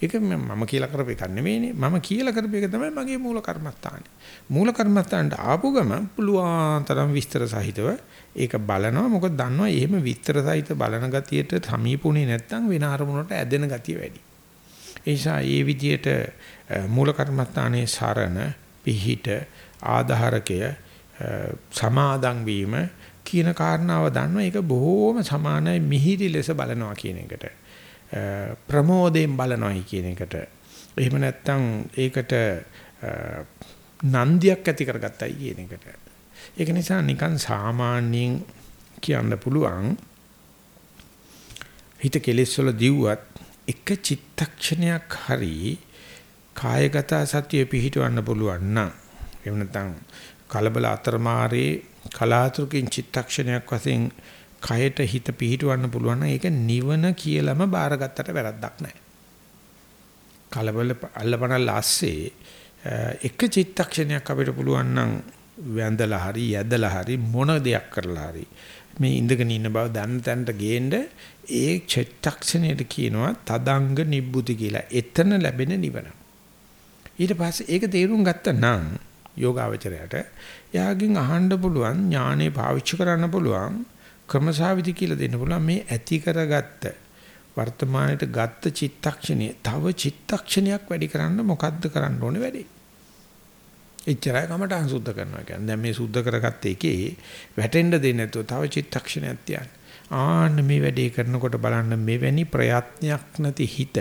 ඒක මම කියලා කරපු එකක් නෙමෙයිනේ. මම කියලා කරපු එක තමයි මගේ මූල කර්මස්ථානේ. මූල කර්මස්ථානට ආපු ගමන් පුළුවන් තරම් විස්තර සහිතව ඒක බලනවා. මොකද දන්නවා එහෙම විස්තර සහිත බලන ගතියට සමීපුනේ නැත්නම් වෙන අරමුණකට ඇදෙන ගතිය වැඩි. ඒ නිසා මේ විදියට මූල කර්මස්ථානයේ සරණ පිහිට ආධාරකය සමාදන් වීම කියන කාරණාව දන්නවා. ඒක බොහෝම සමානයි මිහිරි ලෙස බලනවා කියන එකට. ප්‍රමෝදයෙන් බලනවායි කියන එකට. එහෙම නැත්නම් ඒකට නන්දියක් ඇති කරගත්තයි කියන එකට. ඒක නිසා නිකන් සාමාන්‍යයෙන් කියන්න පුළුවන් හිත කෙලෙස් වල දිව්වත් එක චිත්තක්ෂණයක් හරි කායගත සතිය පිහිටවන්න පුළුවන් නම් එහෙම නැත්නම් කලබල අතරමාරේ කලාතුරකින් චිත්තක්ෂණයක් වශයෙන් කයට හිත පිහිටවන්න පුළුවන් නම් ඒක නිවන කියලාම බාරගත්තට වැරද්දක් නැහැ. කලබල අල්ලපනල් ASCII එක චිත්තක්ෂණයක් අපිට පුළුවන් නම් වැඳලා හරි යදලා හරි මොන දෙයක් කරලා හරි මේ ඉඳගෙන ඉන්න බව දන්න තැනට ගේන්න ඒ චිත්තක්ෂණයට කියනවා තදංග නිබ්බුති කියලා. එතන ලැබෙන නිවන. ඊට පස්සේ ඒක තේරුම් ගත්තා නම් යෝගාවචරයට එයාගෙන් අහන්න පුළුවන් ඥානෙ පාවිච්චි කරන්න පුළුවන් ක්‍රමසාවිදි කියලා දෙන්න පුළුවන් මේ ඇති කරගත්ත වර්තමානයේ ගත්ත චිත්තක්ෂණය තව චිත්තක්ෂණයක් වැඩි කරන්න මොකද්ද කරන්න ඕනේ වැඩි එච්චරයි කමටහන් සුද්ධ කරනවා කියන්නේ දැන් මේ සුද්ධ කරගත්ත එකේ වැටෙන්න දෙන්නේ නැතුව තව චිත්තක්ෂණයක් තියන්න ආන්න මේ වැඩේ කරනකොට බලන්න මෙවැනි ප්‍රයත්නයක් නැති හිත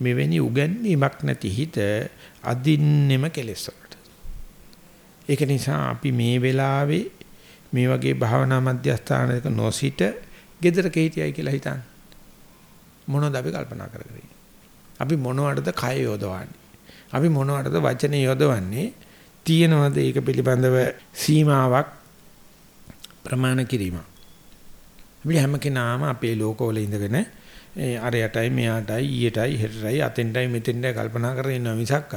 මෙවැනි උගන්වීමක් නැති හිත අදින්නෙම කෙලෙස් ඒක නිසා අපි මේ වෙලාවේ මේ වගේ භාවනා මධ්‍යස්ථානයක නොසිට gedara කීටියයි කියලා හිතන්න. මොනවද අපි කල්පනා කරගෙන අපි මොනවටද කය යොදවන්නේ? අපි මොනවටද වචනේ යොදවන්නේ? තියෙනවද ඒක පිළිබඳව සීමාවක් ප්‍රමාණ කිරීම. අපි හැම කෙනාම අපේ ලෝකවල ඉඳගෙන අරයටයි මෙයාටයි ඊයටයි හෙටටයි අතෙන්ටයි මෙතෙන්ටයි කල්පනා කරගෙන ඉන්නවා මිසක්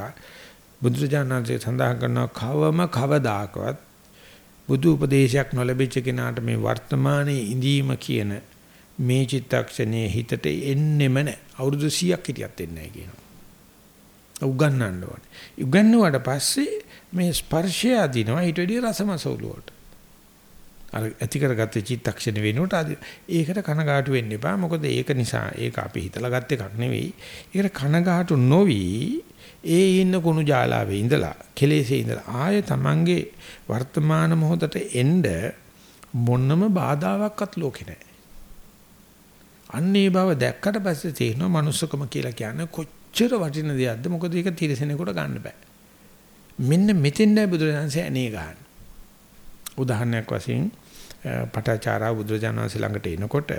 බුදුරජාණන්සේ සඳහන් කරනවා කවම කවදාකවත් බුදු උපදේශයක් නොලැබිච්ච කෙනාට මේ වර්තමානයේ ඉඳීම කියන මේ චිත්තක්ෂණයේ හිතට එන්නෙම නැහැ. අවුරුදු 100ක් හිටියත් එන්නේ නැහැ කියනවා. උගන්නන්න ඕනේ. උගන්නුවාට පස්සේ මේ ස්පර්ශය අදිනවා ඊට වැඩිය රසමසවුලුවට. අර ඇති කරගත්ත චිත්තක්ෂණ වෙනුවට ඒකට කනගාටු වෙන්න එපා. මොකද ඒක නිසා ඒක අපි හිතලා ගත්ත එකක් නෙවෙයි. ඒකට කනගාටු නොවි ඒ ඉන්න කුණු ජාලාවේ ඉඳලා කෙලෙසේ ඉඳලා ආය තමන්ගේ වර්තමාන මොහොතට එන්න මොනම බාධාවක්වත් ලෝකේ නැහැ. අන්නේ බව දැක්කට පස්සේ තේරෙනවා manussකම කියලා කියන්නේ කොච්චර වටින දෙයක්ද මොකද ඒක තිරසනෙකුට ගන්න බෑ. මෙන්න මෙතෙන්දයි බුදුරජාණන්සේ අනේ ගන්න. උදාහරණයක් වශයෙන් පටාචාරා බුදුරජාණන් වහන්සේ ළඟට එනකොට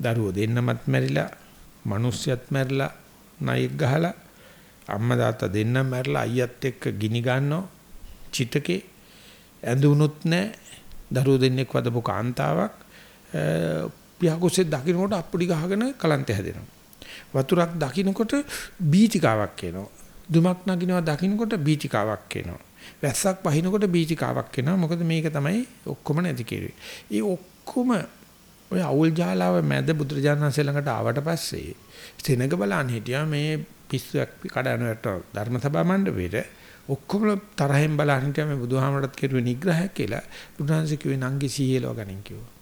දරුවෝ දෙන්නමත් මැරිලා, මිනිස්සුත් මැරිලා, නයෙක් ගහලා අම්මා තාත්තා දෙන්නම මැරිලා අයියත් එක්ක ගිනි ගන්නව චිතකේ ඇඳුනුත් නැහැ දරුවෝ දෙන්නෙක් වදපු කාන්තාවක් පියාකුසේ දකින්නකොට අප්පුඩි ගහගෙන කලන්තය හැදෙනවා. වතුරක් දකින්නකොට බීතිකාවක් එනවා. දුමක් නගිනවා දකින්නකොට බීතිකාවක් එනවා. වැස්සක් පහිනකොට බීතිකාවක් එනවා මොකද මේක තමයි ඔක්කොම නැති කෙරුවේ ඒ ඔක්කොම ඔය අවුල් ජාලාව මැද බුදුරජාණන් වහන්සේ ළඟට ආවට පස්සේ සෙනග බලන්න හිටියා මේ පිස්සුවක් කඩනවට ධර්ම සභා මණ්ඩපේට ඔක්කොම තරහෙන් බලන්න හිටියා මේ බුදුහාමරටත් කෙරුවේ නිග්‍රහයක් කියලා බුදුහන්සේ කිව්වේ නංගි සීයලව ගනින් කිව්වා.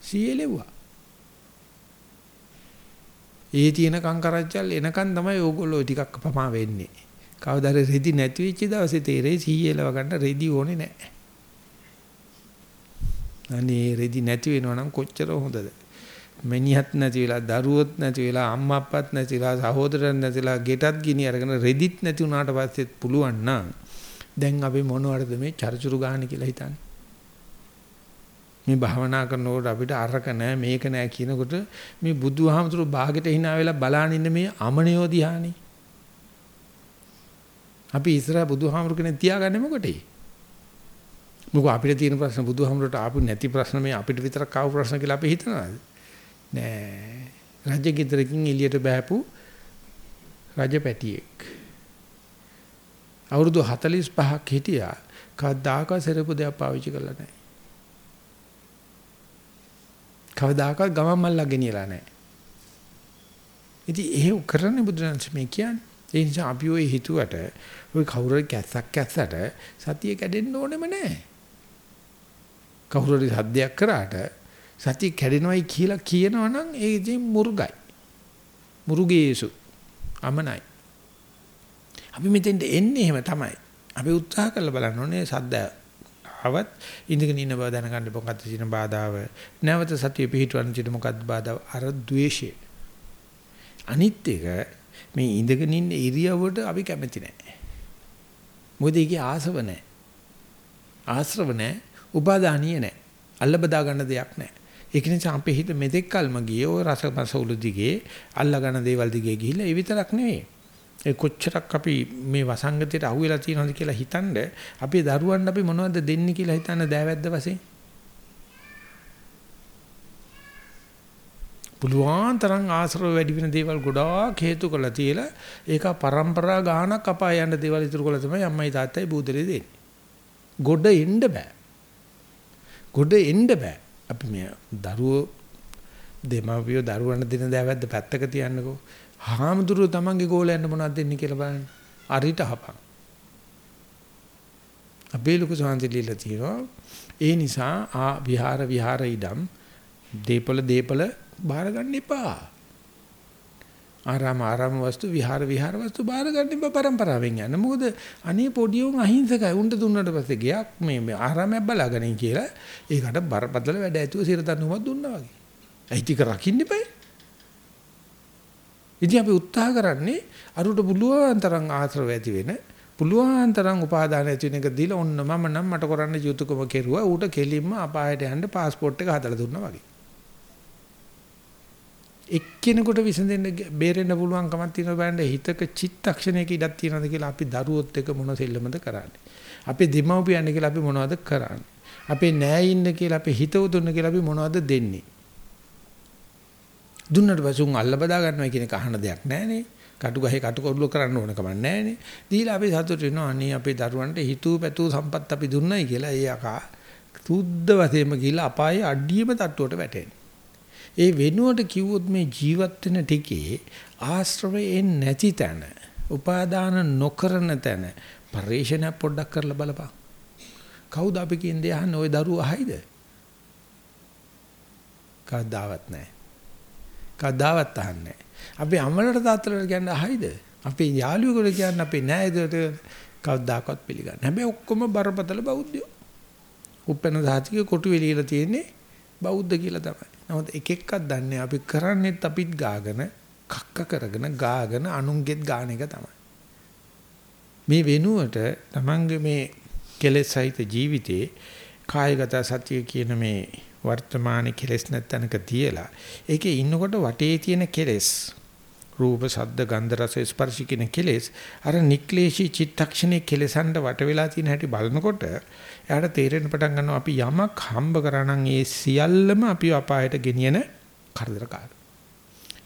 සීයලෙව්වා. ඒ තියෙන කංකරච්චල් එනකන් තමයි ඕගොල්ලෝ ටිකක් පමා වෙන්නේ. කවදාද රෙදි නැති වෙච්ච දවසේ තේරෙයි සීයලව ගන්න රෙදි ඕනේ නැහැ. අනේ රෙදි නැති වෙනවා නම් කොච්චර හොඳද? මෙනියත් නැති වෙලා දරුවොත් නැති වෙලා අම්මා අප්පත් නැති වෙලා සහෝදරයන් නැතිලා ගෙටත් ගිනි අරගෙන රෙදිත් නැති වුණාට පස්සෙත් පුළුවන් නම් දැන් අපි මොනවටද මේ චර්චුරු ගන්න කියලා හිතන්නේ මේ භාවනා කරනකොට අපිට අරක නැහැ මේක නැහැ කියනකොට මේ බුදුහාමුදුරු ਬਾගෙට hina වෙලා බලාන ඉන්න මේ අමනියෝ දිහානේ අපි ඉස්සරහ බුදුහාමුදුරු කෙනෙක් තියාගන්නේ මොකටේ මොකද අපිට තියෙන ප්‍රශ්න බුදුහාමුදුරට ආපු නැති ප්‍රශ්න මේ අපිට විතරක් ආපු ප්‍රශ්න කියලා අපි හිතනවාද? නෑ. රජ ගෙදරකින් එළියට බෑපු රජ පැටියෙක්. අවුරුදු 45ක් හිටියා. කවදාකවත් සරපු දෙයක් පාවිච්චි කරලා නැහැ කවදාකවත් ගමන් මල්ලක් ගෙනියලා නැහැ ඉතින් එහෙව කරන්නේ බුදුරජාණන් මේ කියන්නේ. ඒ නිසා අපි ওই හිතුවට ওই කවුරු කැස්සක් කැස්සට සතිය කැඩෙන්න ඕනෙම නැහැ කවුරු හරි සද්දයක් කරාට සතිය කැඩෙනවයි කියලා කියනවනම් ඒ ඉතින් මුර්ගයි. මුරුගේසු අමනයි. අපි මෙතෙන්ට එන්නේ එහෙම තමයි. අපි උත්සාහ කරලා බලන්න ඕනේ සද්ද ආවත් ඉඳගෙන ඉන්න බව දැනගන්න මොකක්ද තියෙන බාධාව. නැවත සතිය පිහිටවන්න තියෙන මොකක්ද බාධාව? අර ද්වේෂය. අනිත් එක මේ ඉඳගෙන ඉන්න ඉරියව්වට අපි කැමති නැහැ. මොකද ඒකේ ආසව නැහැ. ආශ්‍රව නැහැ. උපාදානිය නැහැ. අල්ල බදා ගන්න දෙයක් නැහැ. ඒක නිසා අපේ හිත මෙතෙක් කල්ම ගියේ ওই රසමසවුළු දිගේ අල්ලගන්න දේවල් දිගේ ගිහිල්ලා ඒ විතරක් නෙවෙයි. ඒ කොච්චරක් අපි මේ වසංගතයට අහු වෙලා තියෙනවද කියලා හිතනද අපි දරුවන්ට අපි මොනවද දෙන්නේ කියලා හිතන්න දෑවැද්ද වශයෙන් පුළුවන් තරම් ආශ්‍රව වැඩි වෙන දේවල් ගොඩාක් හේතු කරලා තියලා ඒක પરම්පරා ගානක් අපාය යන දේවල් ඉතුරු කරලා තමයි අම්මයි තාත්තයි බූදලේ දෙන්නේ. ගොඩ එන්න බෑ. ගොඩ එන්න බෑ. අපි මේ දරුවෝ දෙමාපියෝ දරුවන්ට දෙන දෑවැද්ද පැත්තක තියන්නකෝ. හාමුදුරුවෝ තමන්ගේ ගෝලයන්ට මොනවද දෙන්නේ කියලා බලන්න. අරිට හපන්. අපේ ලොකු සංසිලිලා තියෙනවා. ඒ නිසා ආ විහාර විහාර ඉදම් දීපල දීපල බාර ගන්න එපා. ආරාම ආරාම වස්තු විහාර විහාර වස්තු බාර ගන්න එපා પરම්පරාවෙන් යන්න. මොකද අනේ පොඩි උන් අහිංසකයි. උන්ට දුන්නට පස්සේ ගියක් මේ මේ ආරාමයක් බලාගනින් කියලා ඒකට බරපතල වැඩ ඇතුව සිරතනුමක් දුන්නා වගේ. ඇයිතික රකින්න එපා. ඉතින් අපි උත්සාහ කරන්නේ අරුට පුළුවන් තරම් ආශ්‍රව ඇති වෙන පුළුවන් තරම් උපාදාන ඇති වෙන එක දීලා ඔන්න මම නම් මට කරන්න යුතුයකම කෙරුවා ඌට කෙලින්ම අපායට යන්න પાස්පෝර්ට් එක හදලා දුන්නා වගේ එක්කෙනෙකුට විසඳෙන්න බේරෙන්න පුළුවන් කමක් තියෙන බෑනේ හිතක චිත්තක්ෂණයක ඉඩක් තියෙනවද කියලා අපි දරුවොත් එක මොන සෙල්ලමද කරන්නේ. අපි දෙමව්පියන් කියලා අපි මොනවද කරන්නේ. අපේ නෑ ඉන්න කියලා අපි හිතවතුන් කියලා අපි මොනවද දෙන්නේ. දුන්නට පස්සේ උන් අල්ල බදා ගන්නවා කියන එක අහන දෙයක් නෑනේ. කටු ගහේ කටු කොල්ල කරන්න ඕන කමක් නෑනේ. දීලා අපි සතුට වෙනවා අනේ අපේ දරුවන්ට හිතූ පැතූ සම්පත් අපි දුන්නයි කියලා ඒ අකා සුද්ධ වශයෙන්ම ගිහිල්ලා අපායේ අඩියම තට්ටුවට වැටෙනවා. ඒ වෙනුවට කිව්වොත් මේ ජීවත් වෙන ටිකේ ආශ්‍රවයෙන් නැති තැන, උපාදාන නොකරන තැන පරිශන පොඩ්ඩක් කරලා බලපන්. කවුද අපි කියන්නේ අහන්නේ ওই දරුවෝ අහයිද? කවදාවත් නැහැ. කවදාවත් අහන්නේ අපි අම්මලට තාත්තලට කියන්නේ අහයිද? අපේ යාළුවෙකුට කියන්නේ අපේ නෑදට කවදාකවත් පිළිගන්නේ. හැබැයි ඔක්කොම බරපතල බෞද්ධයෝ. උපැන්න සාතික කොටු වෙලියලා තියෙන්නේ බෞද්ධ කියලා තමයි. නමුත් එක එකක් දන්නේ අපි කරන්නේත් අපිත් ගාගෙන කක්ක කරගෙන ගාගෙන අනුන්ගෙත් ගාන එක තමයි. මේ වෙනුවට Tamange මේ කෙලෙස් සහිත ජීවිතේ කායගත සත්‍ය කියන මේ වර්තමාන කෙලෙස් නැත්තනක තියලා ඒකේ ඉන්නකොට වටේ තියෙන කෙලෙස් රූප ශබ්ද ගන්ධ රස ස්පර්ශ කියන කෙලෙස් අර නික්ලේශී චිත්තක්ෂණේ කෙලසන්ඩ වට වෙලා තියෙන හැටි බලනකොට එයාට තේරෙන්න පටන් ගන්නවා අපි යමක් හම්බ කරා නම් ඒ සියල්ලම අපි අපායට ගෙනියන කරදරකාර.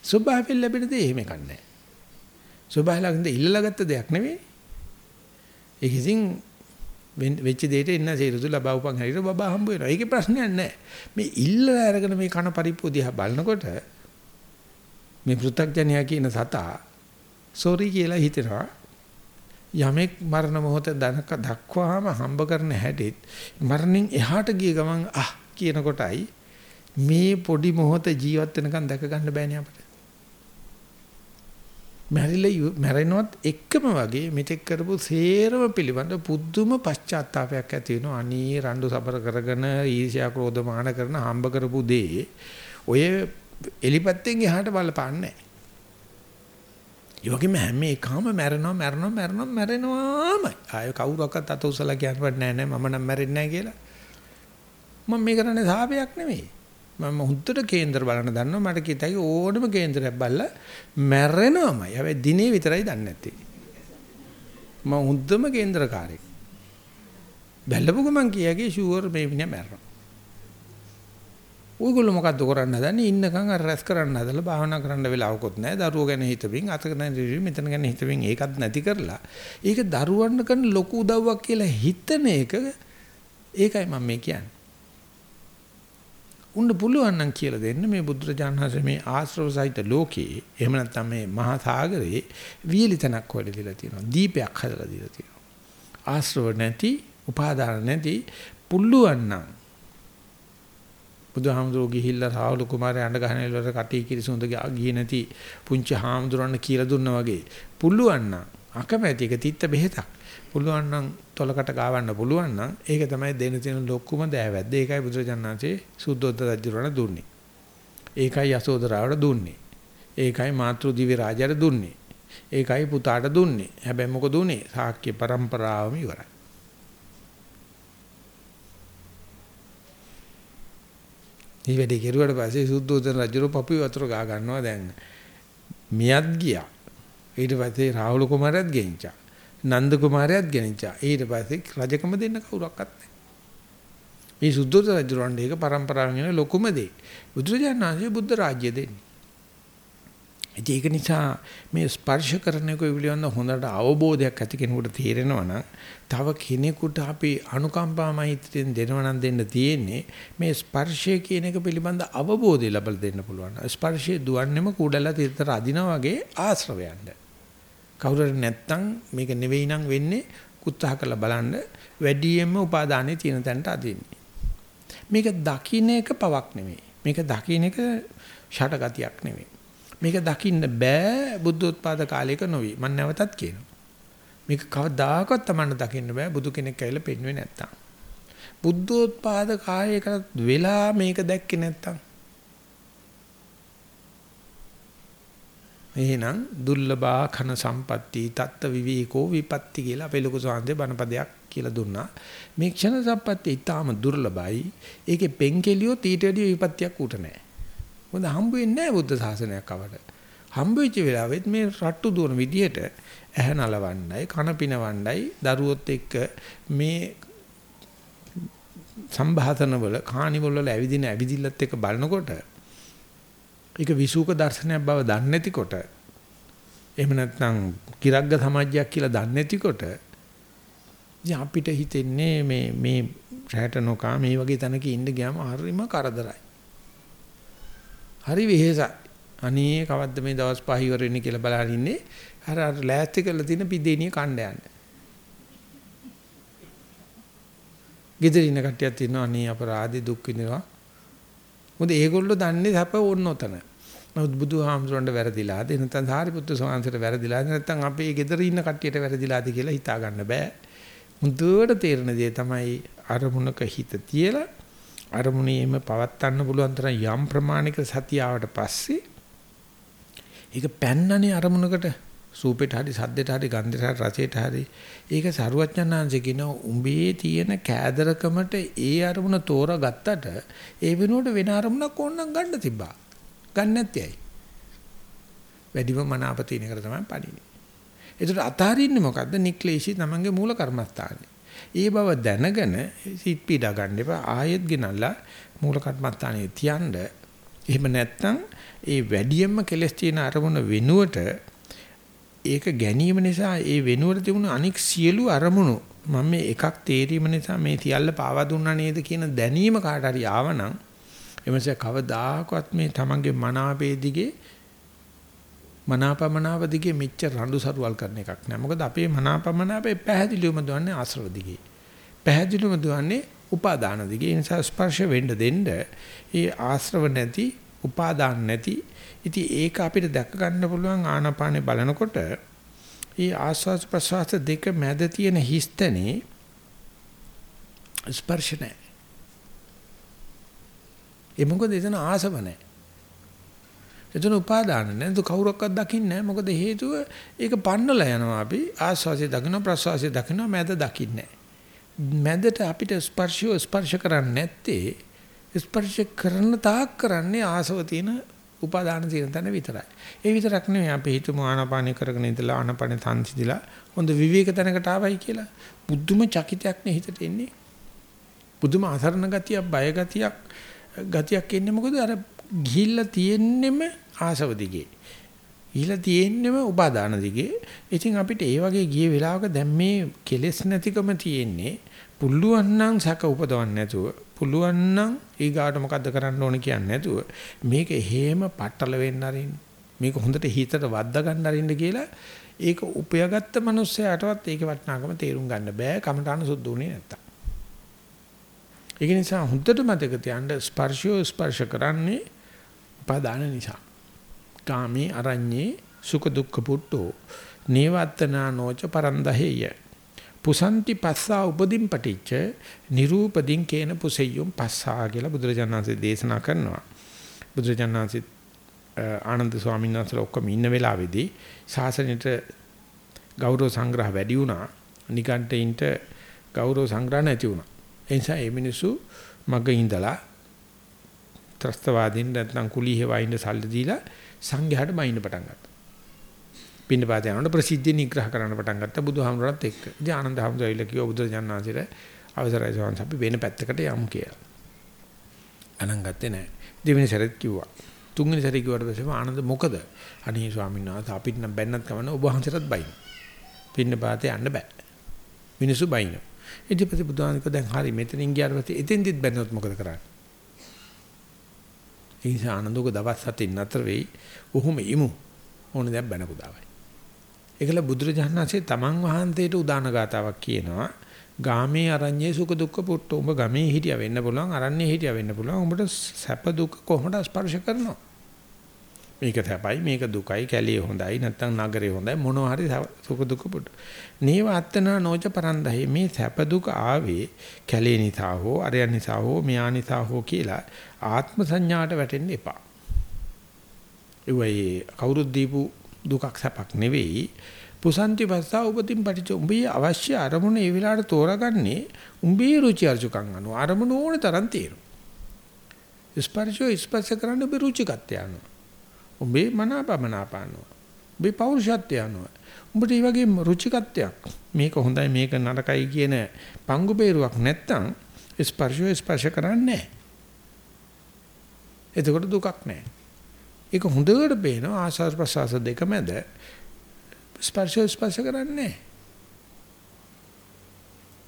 සුභාවෙල් ලැබෙන දේ එහෙම කන්නේ. සුභාලගින්ද ඉල්ලලා ගත්ත දෙයක් නෙවෙයි. ඒක ඉතින් වෙච්ච දෙයට එන්න සේරුතු ලබවපන් හැරියට බබා හම්බ වෙනවා. ඒකේ ප්‍රශ්නයක් නැහැ. මේ ඉල්ලලා අරගෙන මේ කන පරිප්පු දිහා බලනකොට මේ පෘථග්ජනයා කියන සතා සෝරි කියලා හිතනවා යමෙක් මරණ මොහොත දනක දක්වාම හම්බ කරන හැටිත් මරණින් එහාට ගිය ගමන් ආ කියන කොටයි මේ පොඩි මොහොත ජීවත් වෙනකන් දැක ගන්න බෑනේ අපිට. මැරිලා මැරෙනවත් එක්කම වගේ මෙතෙක් කරපු සේරම පිළිබඳ පුදුම පශ්චාත්තාවයක් ඇති වෙනවා. අනී රණ්ඩු සබර කරගෙන ඊර්ෂ්‍යා ක්‍රෝධ මාන කරන හම්බ කරපු දේ ඔය එලිපැත්තෙන් එහාට බලපාන්නේ නැහැ. ඒ වගේම හැම එකම මැරෙනවා මැරෙනවා මැරෙනවා මැරෙනවාමයි. ආය කවුරක්වත් අත උසලා කියන්නවත් නෑ නෑ මම නම් මැරෙන්නේ නෑ කියලා. මම මේ කරන්නේ සාපයක් නෙමෙයි. මම හුද්දට කේන්දර බලන්න දන්නවා මට කිතයි ඕනම කේන්දරයක් බලලා මැරෙනවමයි. හැබැයි දිනේ විතරයි දන්නේ නැත්තේ. මම හුද්දම කේන්දරකාරයෙක්. බැලපු ගමන් කියගේ ෂුවර් මේ මිනිහා මැරෙනවා. ඔයගොල්ලෝ මොකද්ද කරන්න හදන්නේ? ඉන්නකම් අර රැස් කරන්න හදලා භාවනා කරන්න වෙලාවකුත් නැහැ. දරුවෝ ගැන හිතමින් අතක නැති මෙතන ගැන හිතමින් ඒකත් නැති කරලා ඒක දරුවන්න කරන ලොකු උදව්වක් කියලා හිතන එක ඒකයි මම මේ කියන්නේ. උන්න පුළුවන් නම් කියලා දෙන්න මේ බුදුරජාණන් වහන්සේ මේ ආශ්‍රව සහිත ලෝකේ එහෙම නැත්නම් මේ මහා සාගරේ වියලිතනක් හොයලා දීලා තියෙනවා. දීපයක් හදලා දීලා තියෙනවා. ආශ්‍රව නැති, උපාදාන නැති පුළුවන් නම් බුදුහාමුදුරුවෝ ගිහිල්ලා රාහුල කුමාරයා අඬ ගහන වෙලාවට කටි කිරිසුඳ ගියේ නැති පුංචි හාමුදුරන්න කියලා දුන්නා වගේ. පුළුවන් නම් අකමැති එක තිත්ත බෙහෙතක්. පුළුවන් නම් තොලකට ගාවන්න පුළුවන් නම් ඒක තමයි දෙන තියෙන ලොකුම දෑවැද්ද. ඒකයි බුදුරජාණන්සේ සුද්ධෝදත රජුරණ දුන්නේ. ඒකයි යසෝදරාවට දුන්නේ. ඒකයි මාතෘ දිව්‍ය රාජයාට දුන්නේ. ඒකයි පුතාට දුන්නේ. හැබැයි මොකද උනේ? සාක්‍ය પરම්පරාවම ඉවරයි. මේ වැඩේ කෙරුවට පස්සේ සුද්ධෝදන රජුර පපුවේ වතුර ගා ගන්නවා දැන්. මියත් ගියා. ඊට පස්සේ රාහුල කුමාරයාත් ගෙනිච්චා. නන්ද කුමාරයාත් ගෙනිච්චා. ඊට පස්සේ රජකම දෙන්න කවුරක්වත් නැහැ. මේ සුද්ධෝදන රජුරන්ට ඒක પરම්පරාවෙන් එන ලොකුම දේ. බුදුරජාණන් වහන්සේ බුද්ධ රාජ්‍ය දෙන්නේ. ඒක නිසා මේ ස්පර්ශ කරන එක පිළිබඳ හොඳට අවබෝධයක් ඇති කෙනෙකුට තේරෙනවා නම් තව කෙනෙකුට අපි අනුකම්පා මෛත්‍රියෙන් දෙනවා නම් දෙන්න තියෙන්නේ මේ ස්පර්ශය කියන එක පිළිබඳ අවබෝධය ලබා දෙන්න පුළුවන්. ස්පර්ශය දුවන්නේම කුඩලා තිතර අදිනා වගේ ආශ්‍රවයන්ට. කවුරුහරි නැත්තම් මේක නෙවෙයි නම් වෙන්නේ උත්සාහ කරලා බලන්න වැඩියෙන්ම උපාදානයේ තියෙන තැනට අදින්නේ. මේක දකින්න එක පවක් නෙවෙයි. මේක දකින්න එක ෂටගතියක් නෙවෙයි. මේක දකින්න බෑ බුද්ධෝත්පාද කාලයක නොවි. මම නැවතත් කියනවා. මේක කවදාකවත් Tamanne දකින්න බෑ බුදු කෙනෙක් ඇවිල්ලා පෙන්වෙන්නේ නැත්තම්. බුද්ධෝත්පාද කායයකට වෙලා මේක දැක්කේ නැත්තම්. එහෙනම් දුර්ලභා khන සම්පatti තත්ත විවේකෝ විපatti කියලා අපේ ලොකු සාන්දේ බණපදයක් කියලා දුන්නා. මේ ක්ෂණ සම්පatti ඊටාම දුර්ලභයි. ඒකේ පෙන්කෙලියෝ ඊට වැඩි විපත්තියක් උට නැහැ. මොකද හම්බ වෙන්නේ නැහැ බුද්ධ ශාසනයක් අපට. හම්බ වෙච්ච වෙලාවෙත් මේ රට්ටු දුවන විදියට ඇහැ නලවන්නයි කන පිනවන්නයි දරුවොත් එක්ක මේ සම්භාතන වල කානිවල වල ඇවිදින ඇවිදිල්ලත් එක්ක බලනකොට ඒක විසූක දර්ශනයක් බව දන්නේ නැතිකොට එහෙම නැත්නම් කිරග්ග සමාජයක් කියලා දන්නේ නැතිකොට ඉතින් අපිට හිතෙන්නේ මේ මේ රැට නොකා මේ වගේ තැනක ඉන්න ගියාම හරිම කරදරයි. හරි වෙහෙසයි. අනේ කවද්ද මේ දවස් පහ ඉවර වෙන්නේ කියලා බලන් ඉන්නේ. අර අර ලෑස්ති කරලා තියෙන පිදේනිය කණ්ඩ යන්න. ගෙදරින් කට්ටියක් ඉන්නවා අනේ අපරාධි දුක් විඳිනවා. මොකද ඒගොල්ලෝ දන්නේ සැප ඕන නොතන. නමුත් බුදුහාමුදුරන්ට වැරදිලාද නැත්නම් සාරිපුත්තු ස්වාමීන්ට වැරදිලාද නැත්නම් අපේ ගෙදර ඉන්න කට්ටියට වැරදිලාද කියලා හිතා ගන්න බෑ. මුදුවට තේරෙන දේ තමයි අරමුණක හිත තියලා අරමුණේම පවත්වන්න පුළුවන් තරම් යම් ප්‍රමාණික සතියාවට පස්සේ ඒක පැන්නනේ අරමුණකට. සූපෙට හරි සද්දෙට හරි ගන්ධෙට හරි රසයට හරි. ඒක සරුවඥාන්සේ කියන උඹේ තියෙන කෑදරකමට ඒ අරමුණ තෝරාගත්තට ඒ වෙනුවට වෙන අරමුණක් ඕනනම් ගන්න තිබ්බා. ගන්න නැත්තේයි වැඩිම මනාප තියෙන එක තමයි පණිනේ ඒකට අතාරින්නේ මොකද්ද? නික්ලේශී තමන්ගේ මූල කර්මස්ථානේ. ඒ බව දැනගෙන සිත් පීඩා ගන්න එපා. ආයෙත් ගෙනල්ලා මූල කර්මත්තානේ තියන්න. එහෙම නැත්නම් ඒ වැඩියෙන්ම කෙලස් තියෙන අරමුණ වෙනුවට ඒක ගැනීම නිසා ඒ වෙනුවට තිබුණු අනික් සියලු අරමුණු මම මේ එකක් තේරීම නිසා මේ සියල්ල පාවා දුන්නා නේද කියන දැනීම කාට හරි ආවනම් එමසේ කවදාකවත් මේ තමන්ගේ මනාපේ දිගේ මනාපමනාප දිගේ මෙච්චර රණ්ඩු සරුවල් කරන එකක් නෑ. මොකද අපේ මනාපමනාපේ පැහැදිලිවම දුවන්නේ ආශ්‍රව දිගේ. පැහැදිලිවම දුවන්නේ උපාදාන දිගේ. ඒ නිසා ස්පර්ශ වෙන්න දෙන්න ඒ ආශ්‍රව නැති, උපාදාන නැති. ඉතින් ඒක අපිට දැක ගන්න පුළුවන් ආනාපානේ බලනකොට ඒ ආස්වාද ප්‍රසවාස දෙක මැද තියෙන හිස්තනේ ස්පර්ශ නැහැ. ඒ මොකද එතන ආසව නැහැ. එතන උපාදාන නැහැ. කවුරක්වත් දකින්නේ නැහැ. මොකද හේතුව ඒක පන්නලා යනවා අපි ආස්වාසිය දකින්න ප්‍රසවාසිය දකින්න මැද දකින්නේ මැදට අපිට ස්පර්ශය ස්පර්ශ කරන්නේ නැත්තේ ස්පර්ශ කරන තාක් කරන්නේ ආසව තියෙන උපාදාන තියෙන තැන විතරයි. ඒ විතරක් නෙවෙයි අපි හිතමු ආනාපානය කරගෙන ඉඳලා ආනාපානෙ තන්සිදලා හොඳ විවේක තැනකට ආවයි කියලා. බුද්ධම චකිතයක් නේ හිතට එන්නේ. බුදුම අසරණ ගතියක් බය ගතියක් ගතියක් එන්නේ මොකද අර ගිහිල්ලා තියෙන්නෙම ආසව දිගේ. ගිහිල්ලා තියෙන්නෙම උපාදාන දිගේ. ඉතින් අපිට ඒ වගේ ගිය වෙලාවක දැන් මේ කෙලෙස් නැතිකම තියෙන්නේ පුළුවන් නම් සැක උපදවන්න නැතුව පුළුවන් නම් ඊගාට මොකද්ද කරන්න ඕන කියන්නේ නැතුව මේක හේම පట్టල වෙන්න අරින්න මේක හොඳට හිතට වද්දා ගන්න අරින්න කියලා ඒක උපයාගත්ත මිනිස්සයාටවත් ඒකේ වටිනාකම තේරුම් ගන්න බෑ කමඨාන සුද්ධුනේ නැත්තම් ඒක නිසා හොඳට මතක තියාගන්න ස්පර්ශය ස්පර්ශ කරන්නේ උපාදාන නිසා. කාමේ අරඤ්ඤේ සුඛ දුක්ඛ පුට්ටෝ නේවත්තනා නොච පරන්දහෙය. පුසන්ති පස්සා උපදින් පටිච්ච නිරූපදින් කේන පුසෙය්‍යම් පස්සා කියලා බුදුරජාණන්සේ දේශනා කරනවා. බුදුරජාණන්සේ ආනන්ද ස්වාමීන් වහන්සේලා ඔක්කොම ඉන්න වෙලාවේදී ශාසනයට ගෞරව සංග්‍රහ වැඩි වුණා. නිකන්ටයින්ට ගෞරව සංග්‍රහ නැති වුණා. ඒ නිසා මේ මිනිස්සු මග ඉඳලා ත්‍රස්තවාදීන් නැත්නම් කුලී හේවයින්ද සල්ලි දීලා සංඝයාට බයින්න පටන් ගත්තා. පින්නපාත යනකොට ප්‍රසිද්ධිය නිග්‍රහ කරන්න පටන් ගත්තා බුදුහාමුදුරත් එක්ක. ඉතින් ආනන්ද හාමුදුරුවෝ ඇවිල්ලා කිව්වා බුදුරජාණන් වහන්සේට අවසරයි සවන්ස අපි වෙන පැත්තකට යමු කියලා. අනන් ගත්තේ නැහැ. දෙවෙනි සැරේත් කිව්වා. තුන්වෙනි සැරේ කිව්වට පස්සේ ආනන්ද මොකද? අනේ ස්වාමීන් වහන්සේ අපිට නම් බැන්නත් කමන්න ඔබ වහන්සේටත් බයින. පින්නපාතේ යන්න බෑ. මිනිස්සු බයින. ඊට පස්සේ බුදුහාමුදුරුවෝ දැන් හරි මෙතනින් ගියාට පස්සේ එතෙන්දිත් බැන්නොත් මොකද කරන්නේ? ඒ නිසා ආනන්දෝක දවස් හතින් නතර වෙයි. උහුම ඉමු. ඕන දැන් බැන පුදාවයි. ඒකල බුදුරජාණන් වහන්සේ තමන් වහන්සේට උදාන ගාතාවක් කියනවා. ගාමේ අරඤ්ඤේ සුඛ දුක්ඛ පුට්ට. උඹ ගමේ හිටියා වෙන්න පුළුවන්, අරඤ්ඤේ හිටියා වෙන්න පුළුවන්. උඹට සැප දුක කොහොමද ස්පර්ශ කරනවා? මේක සැපයි, මේක දුකයි, කැලිය හොඳයි, නැත්නම් නගරේ හොඳයි, මොනවා හරි සුඛ දුක්ඛ පුට්ට. නේව අත්තනා නොච පරන්දහේ. මේ සැප දුක ආවේ කැලේ නිසා හෝ, අරයන් නිසා හෝ, මෙයා නිසා හෝ කියලා ආත්ම සංඥාට වැටෙන්න එපා. ඒ වගේ කවුරුත් දීපු දුකක් සැපක් නෙවෙයි. පුසන්ති පස්සා උපතින් පටිච්ච උඹේ අවශ්‍ය අරමුණ ඒ වෙලාවට තෝරගන්නේ උඹේ රුචි අරුචිකම් අනුව. අරමුණ ඕන තරම් තියෙනවා ස්පර්ශෝ ස්පර්ශ කරන්න උඹේ රුචිකත්වය අනුව. උඹේ මනාපමනාපano උඹේ පෞරුෂත්වය අනුව උඹට මේ වගේ රුචිකත්වයක්. මේක හොඳයි මේක නරකයි කියන පංගු බේරුවක් නැත්තම් ස්පර්ශෝ ස්පර්ශ කරන්නේ නැහැ. එතකොට දුකක් නැහැ. ඒක හොඳට පේනවා ආස්වාද ප්‍රසආස දෙක මැද ස්පර්ශ ස්පර්ශ කරන්නේ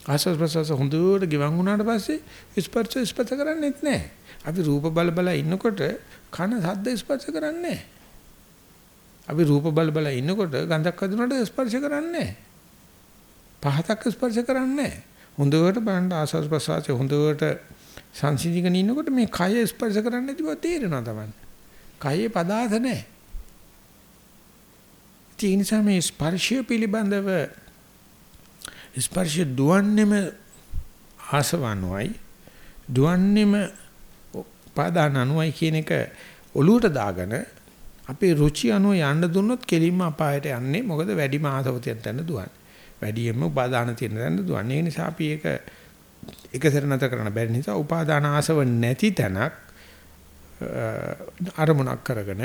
ආස්වාද ප්‍රසආස හොඳට ගිවන් වුණාට පස්සේ ස්පර්ශ ස්පර්ශ කරන්නේත් නැහැ. අපි රූප බල බල ඉන්නකොට කන සද්ද ස්පර්ශ කරන්නේ අපි රූප බල බල ඉන්නකොට ගඳක් වදිනකොට ස්පර්ශ කරන්නේ පහතක් ස්පර්ශ කරන්නේ හොඳට බලන්න ආස්වාද ප්‍රසආස හොඳට සංසිඳිගෙන ඉන්නකොට මේ කය ස්පර්ශ කරන්නේ නැති බව තේරෙනවා තමයි. කයේ පදාස නැහැ. ඒ නිසා මේ ස්පර්ශය පිළිබඳව ස්පර්ශ දුවන්නේම ආසවනුයි දුවන්නේම පාදාන අනුයි කියන එක ඔලුවට දාගෙන අපේ රුචි අනුව යන්න දුන්නොත් කෙලින්ම අපායට යන්නේ මොකද වැඩිම ආසවතියක් තැන දුවන්නේ. වැඩියෙන්ම උපාදාන තියෙන තැන දුවන්නේ. ඒ නිසා අපි ඒක එකසර නැතර කරන්න බැරි නිසා උපාදාන ආසව නැති තැනක් අරමුණක් කරගෙන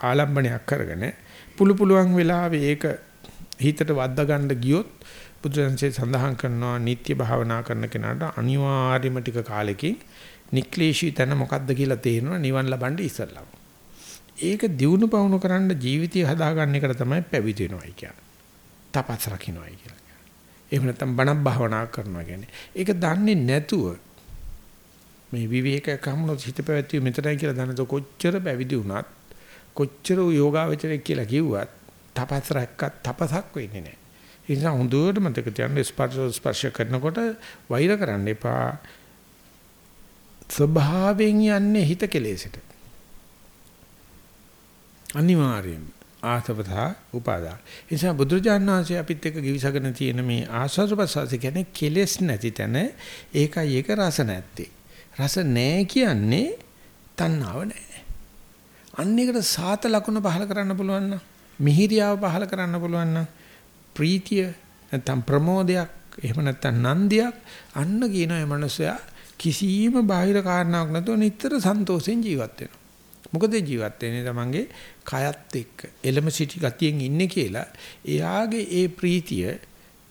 ආලම්බණයක් කරගෙන පුළු පුළුවන් වෙලාවෙ ඒක හිතට වද්දා ගන්න ගියොත් බුදුරජාණන්සේ සඳහන් කරනවා නිත්‍ය භාවනා කරන කෙනාට අනිවාර්යම ටික කාලෙකින් නික්ලේශී තැන මොකද්ද කියලා තේරෙනවා නිවන් ලබන්න ඉස්සල්ලාම. ඒක දිනු පවුණු කරන්න ජීවිතය හදාගන්න එකට තමයි පැවිදි වෙනවයි කියන්නේ. තපස් රකින්නයි කියලා කියන්නේ. එහෙම නැත්නම් බණක් භාවනා කරනවා කියන්නේ. ඒක දන්නේ නැතුව මේ විවේක කමුණොත් හිත පැවැත්වීම මෙතනයි කියලා දැනද කොච්චර පැවිදි වුණත් කොච්චර යෝගාවචරයක් කියලා කිව්වත් තපස් රැක්කත් තපසක් වෙන්නේ නැහැ. ඒ නිසා හොඳට මතක තියාගන්න ස්පර්ශ ස්පර්ශ කරනකොට වෛර කරන්න එපා. ස්වභාවයෙන් යන්නේ හිත කෙලෙසට. අනිවාර්යයෙන් ආසවතා උපාදා. ඒ නිසා බුදුරජාණන් වහන්සේ අපිත් එක්ක givisagena තියෙන මේ ආස්වාද ප්‍රසවාස කියන්නේ කෙලෙස් නැති තැන ඒකයි ඒක රස නැත්තේ. රස නැහැ කියන්නේ තණ්හාව නැහැ. අන්න එකට සාත ලකුණ පහල කරන්න පුළුවන් නම් මිහිරියාව පහල කරන්න පුළුවන් නම් ප්‍රීතිය නැත්නම් ප්‍රමෝදයක් එහෙම නැත්නම් නන්දියක් අන්න කියන ඒ මනුස්සයා කිසියම් බාහිර කාරණාවක් නැතුව නිතර සන්තෝෂෙන් ජීවත් වෙනවා. මොකද ජීවත් වෙන්නේ තමන්ගේ කයත් එක්ක එලම සිටි ගතියෙන් ඉන්නේ කියලා. එයාගේ ඒ ප්‍රීතිය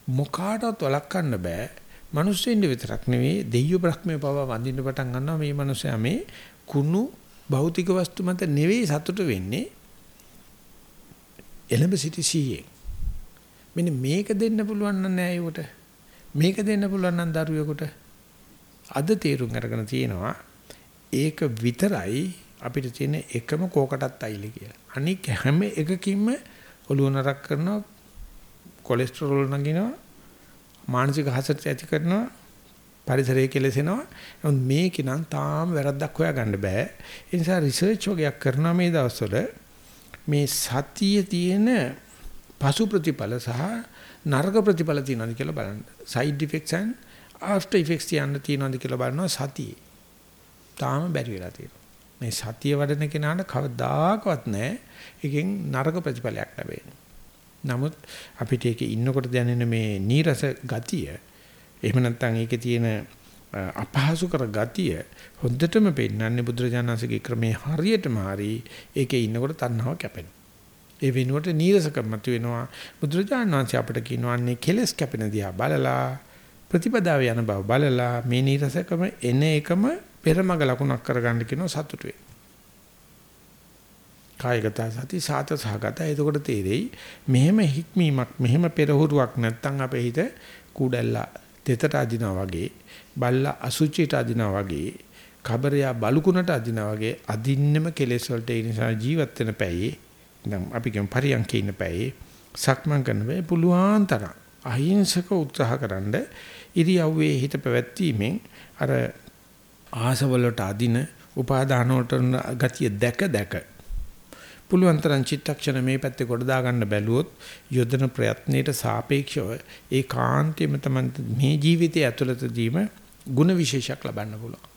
මොකාටවත් වළක්වන්න බෑ. මිනිස්සුන්ට විතරක් නෙවෙයි දෙයියෝ බ්‍රහ්මයේ පව වඳින්න පටන් ගන්නවා. මේ මිනිස්සයා මේ කුණු භෞතික වස්තු මත නෙවෙයි සතුට වෙන්නේ. එළඹ සිටි සීයේ මෙන්න මේක දෙන්න පුළුවන් නම් නෑ ඒකට මේක දෙන්න පුළුවන් නම් දරුවෙකුට. අද තීරුම් අරගෙන තියෙනවා ඒක විතරයි අපිට තියෙන එකම කෝකටත් අයිලි කියලා. අනික හැම එකකින්ම ඔලුව නරක් කරනවා කොලෙස්ටරෝල් නගිනවා මානසික හසට ඇති කරනවා පරිසරය කෙලසෙනවා. නමුත් මේකේ නම් තාම වැරද්දක් හොයාගන්න බෑ. ඒ නිසා රිසර්ච් වගේක් කරනවා මේ දවස්වල මේ සතියේ තියෙන පසු ප්‍රතිඵල සහ නරක ප්‍රතිඵල තියෙනවද කියලා බලන්න. side effects and after effects තියන්න තියෙනවද කියලා බලනවා සතියේ. තාම බැරි වෙලා තියෙනවා. මේ සතිය වඩන කෙනාට කවදාකවත් නැහැ. එකෙන් නරක ප්‍රතිඵලයක් ලැබෙන්නේ. නමුත් අපිට ඒකේ ඉන්නකොට දැනෙන මේ නීරස ගතිය එහෙම නැත්නම් ඒකේ තියෙන අපහසු කර ගතිය හොඳටම පෙන්වන්නේ බුදුරජාණන්සේගේ ක්‍රමේ හරියටම හරි ඒකේ ඉන්නකොට තණ්හාව කැපෙනවා. ඒ වෙනුවට නීරසකම මතුවෙනවා. බුදුරජාණන් වහන්සේ අපිට කියනවාන්නේ කෙලස් කැපෙන දිහා බලලා ප්‍රතිපදාව යන බව බලලා මේ නීරසකම එන එකම පෙරමග ලකුණක් කරගන්න කියනවා සතුට වේ. කායගත සති සාත සහගත එතකොට තේරෙයි මෙහෙම හික්මීමක් මෙහෙම පෙරහුරුවක් නැත්තම් අපේ හිත කුඩැල්ලා තෙතට අදිනා වගේ බල්ලා අසුචිට අදිනා වගේ කබරයා බලුකුණට අදිනා වගේ අදින්නෙම කෙලෙස් වලට ඒ නිසා ජීවත් වෙන පැයේ දැන් අපි කියමු පරියන්කේ ඉන්න පැයේ සක්මන් කරන වෙයි පුළුවන් තරම් අහිංසක උත්සාහකරනද ඉරියව්වේ හිත පැවැත්වීමෙන් අර ආසවලට අදින උපාදාන වලට ගතිය දැක දැක පුළුවන් තරම් චිත්තක්ෂණ මේ පැත්තේ කොට දා ගන්න බැලුවොත් යොදන ප්‍රයත්නයේට සාපේක්ෂව ඒ කාන්තේම තමයි මේ ජීවිතය ඇතුළතදීම ಗುಣ විශේෂයක් ලබන්න පුළුවන්.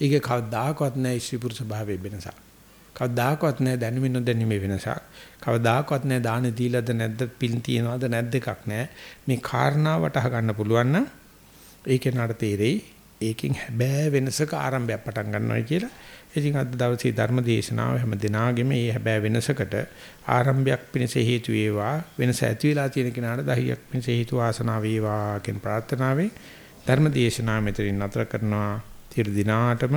ඒක කවදාකවත් නැහැ ශ්‍රී පුරුෂ භාවයේ වෙනසක්. කවදාකවත් නැහැ දැනුමින් නොදැනීමේ වෙනසක්. කවදාකවත් නැහැ දාන දීලාද නැද්ද පින් තියනවද නැද්ද එකක් නැහැ. මේ කාරණා වටහා ගන්න පුළුවන් නම් ඒකේ නඩ තේරෙයි. ඒකෙන් හැබෑ වෙනසක ආරම්භයක් පටන් ගන්නවා කියලා. ඉතින් අද දවසේ ධර්ම දේශනාව හැම දිනාගෙම මේ හැබෑ වෙනසකට ආරම්භයක් පිණිස හේතු වේවා වෙනස ඇති වෙලා තියෙන කෙනාට දහියක් පිණිස හේතු වාසනාව වේවා කියන ප්‍රාර්ථනාවෙන් ධර්ම දේශනාව මෙතනින් නතර කරනවා තිර දිනාටම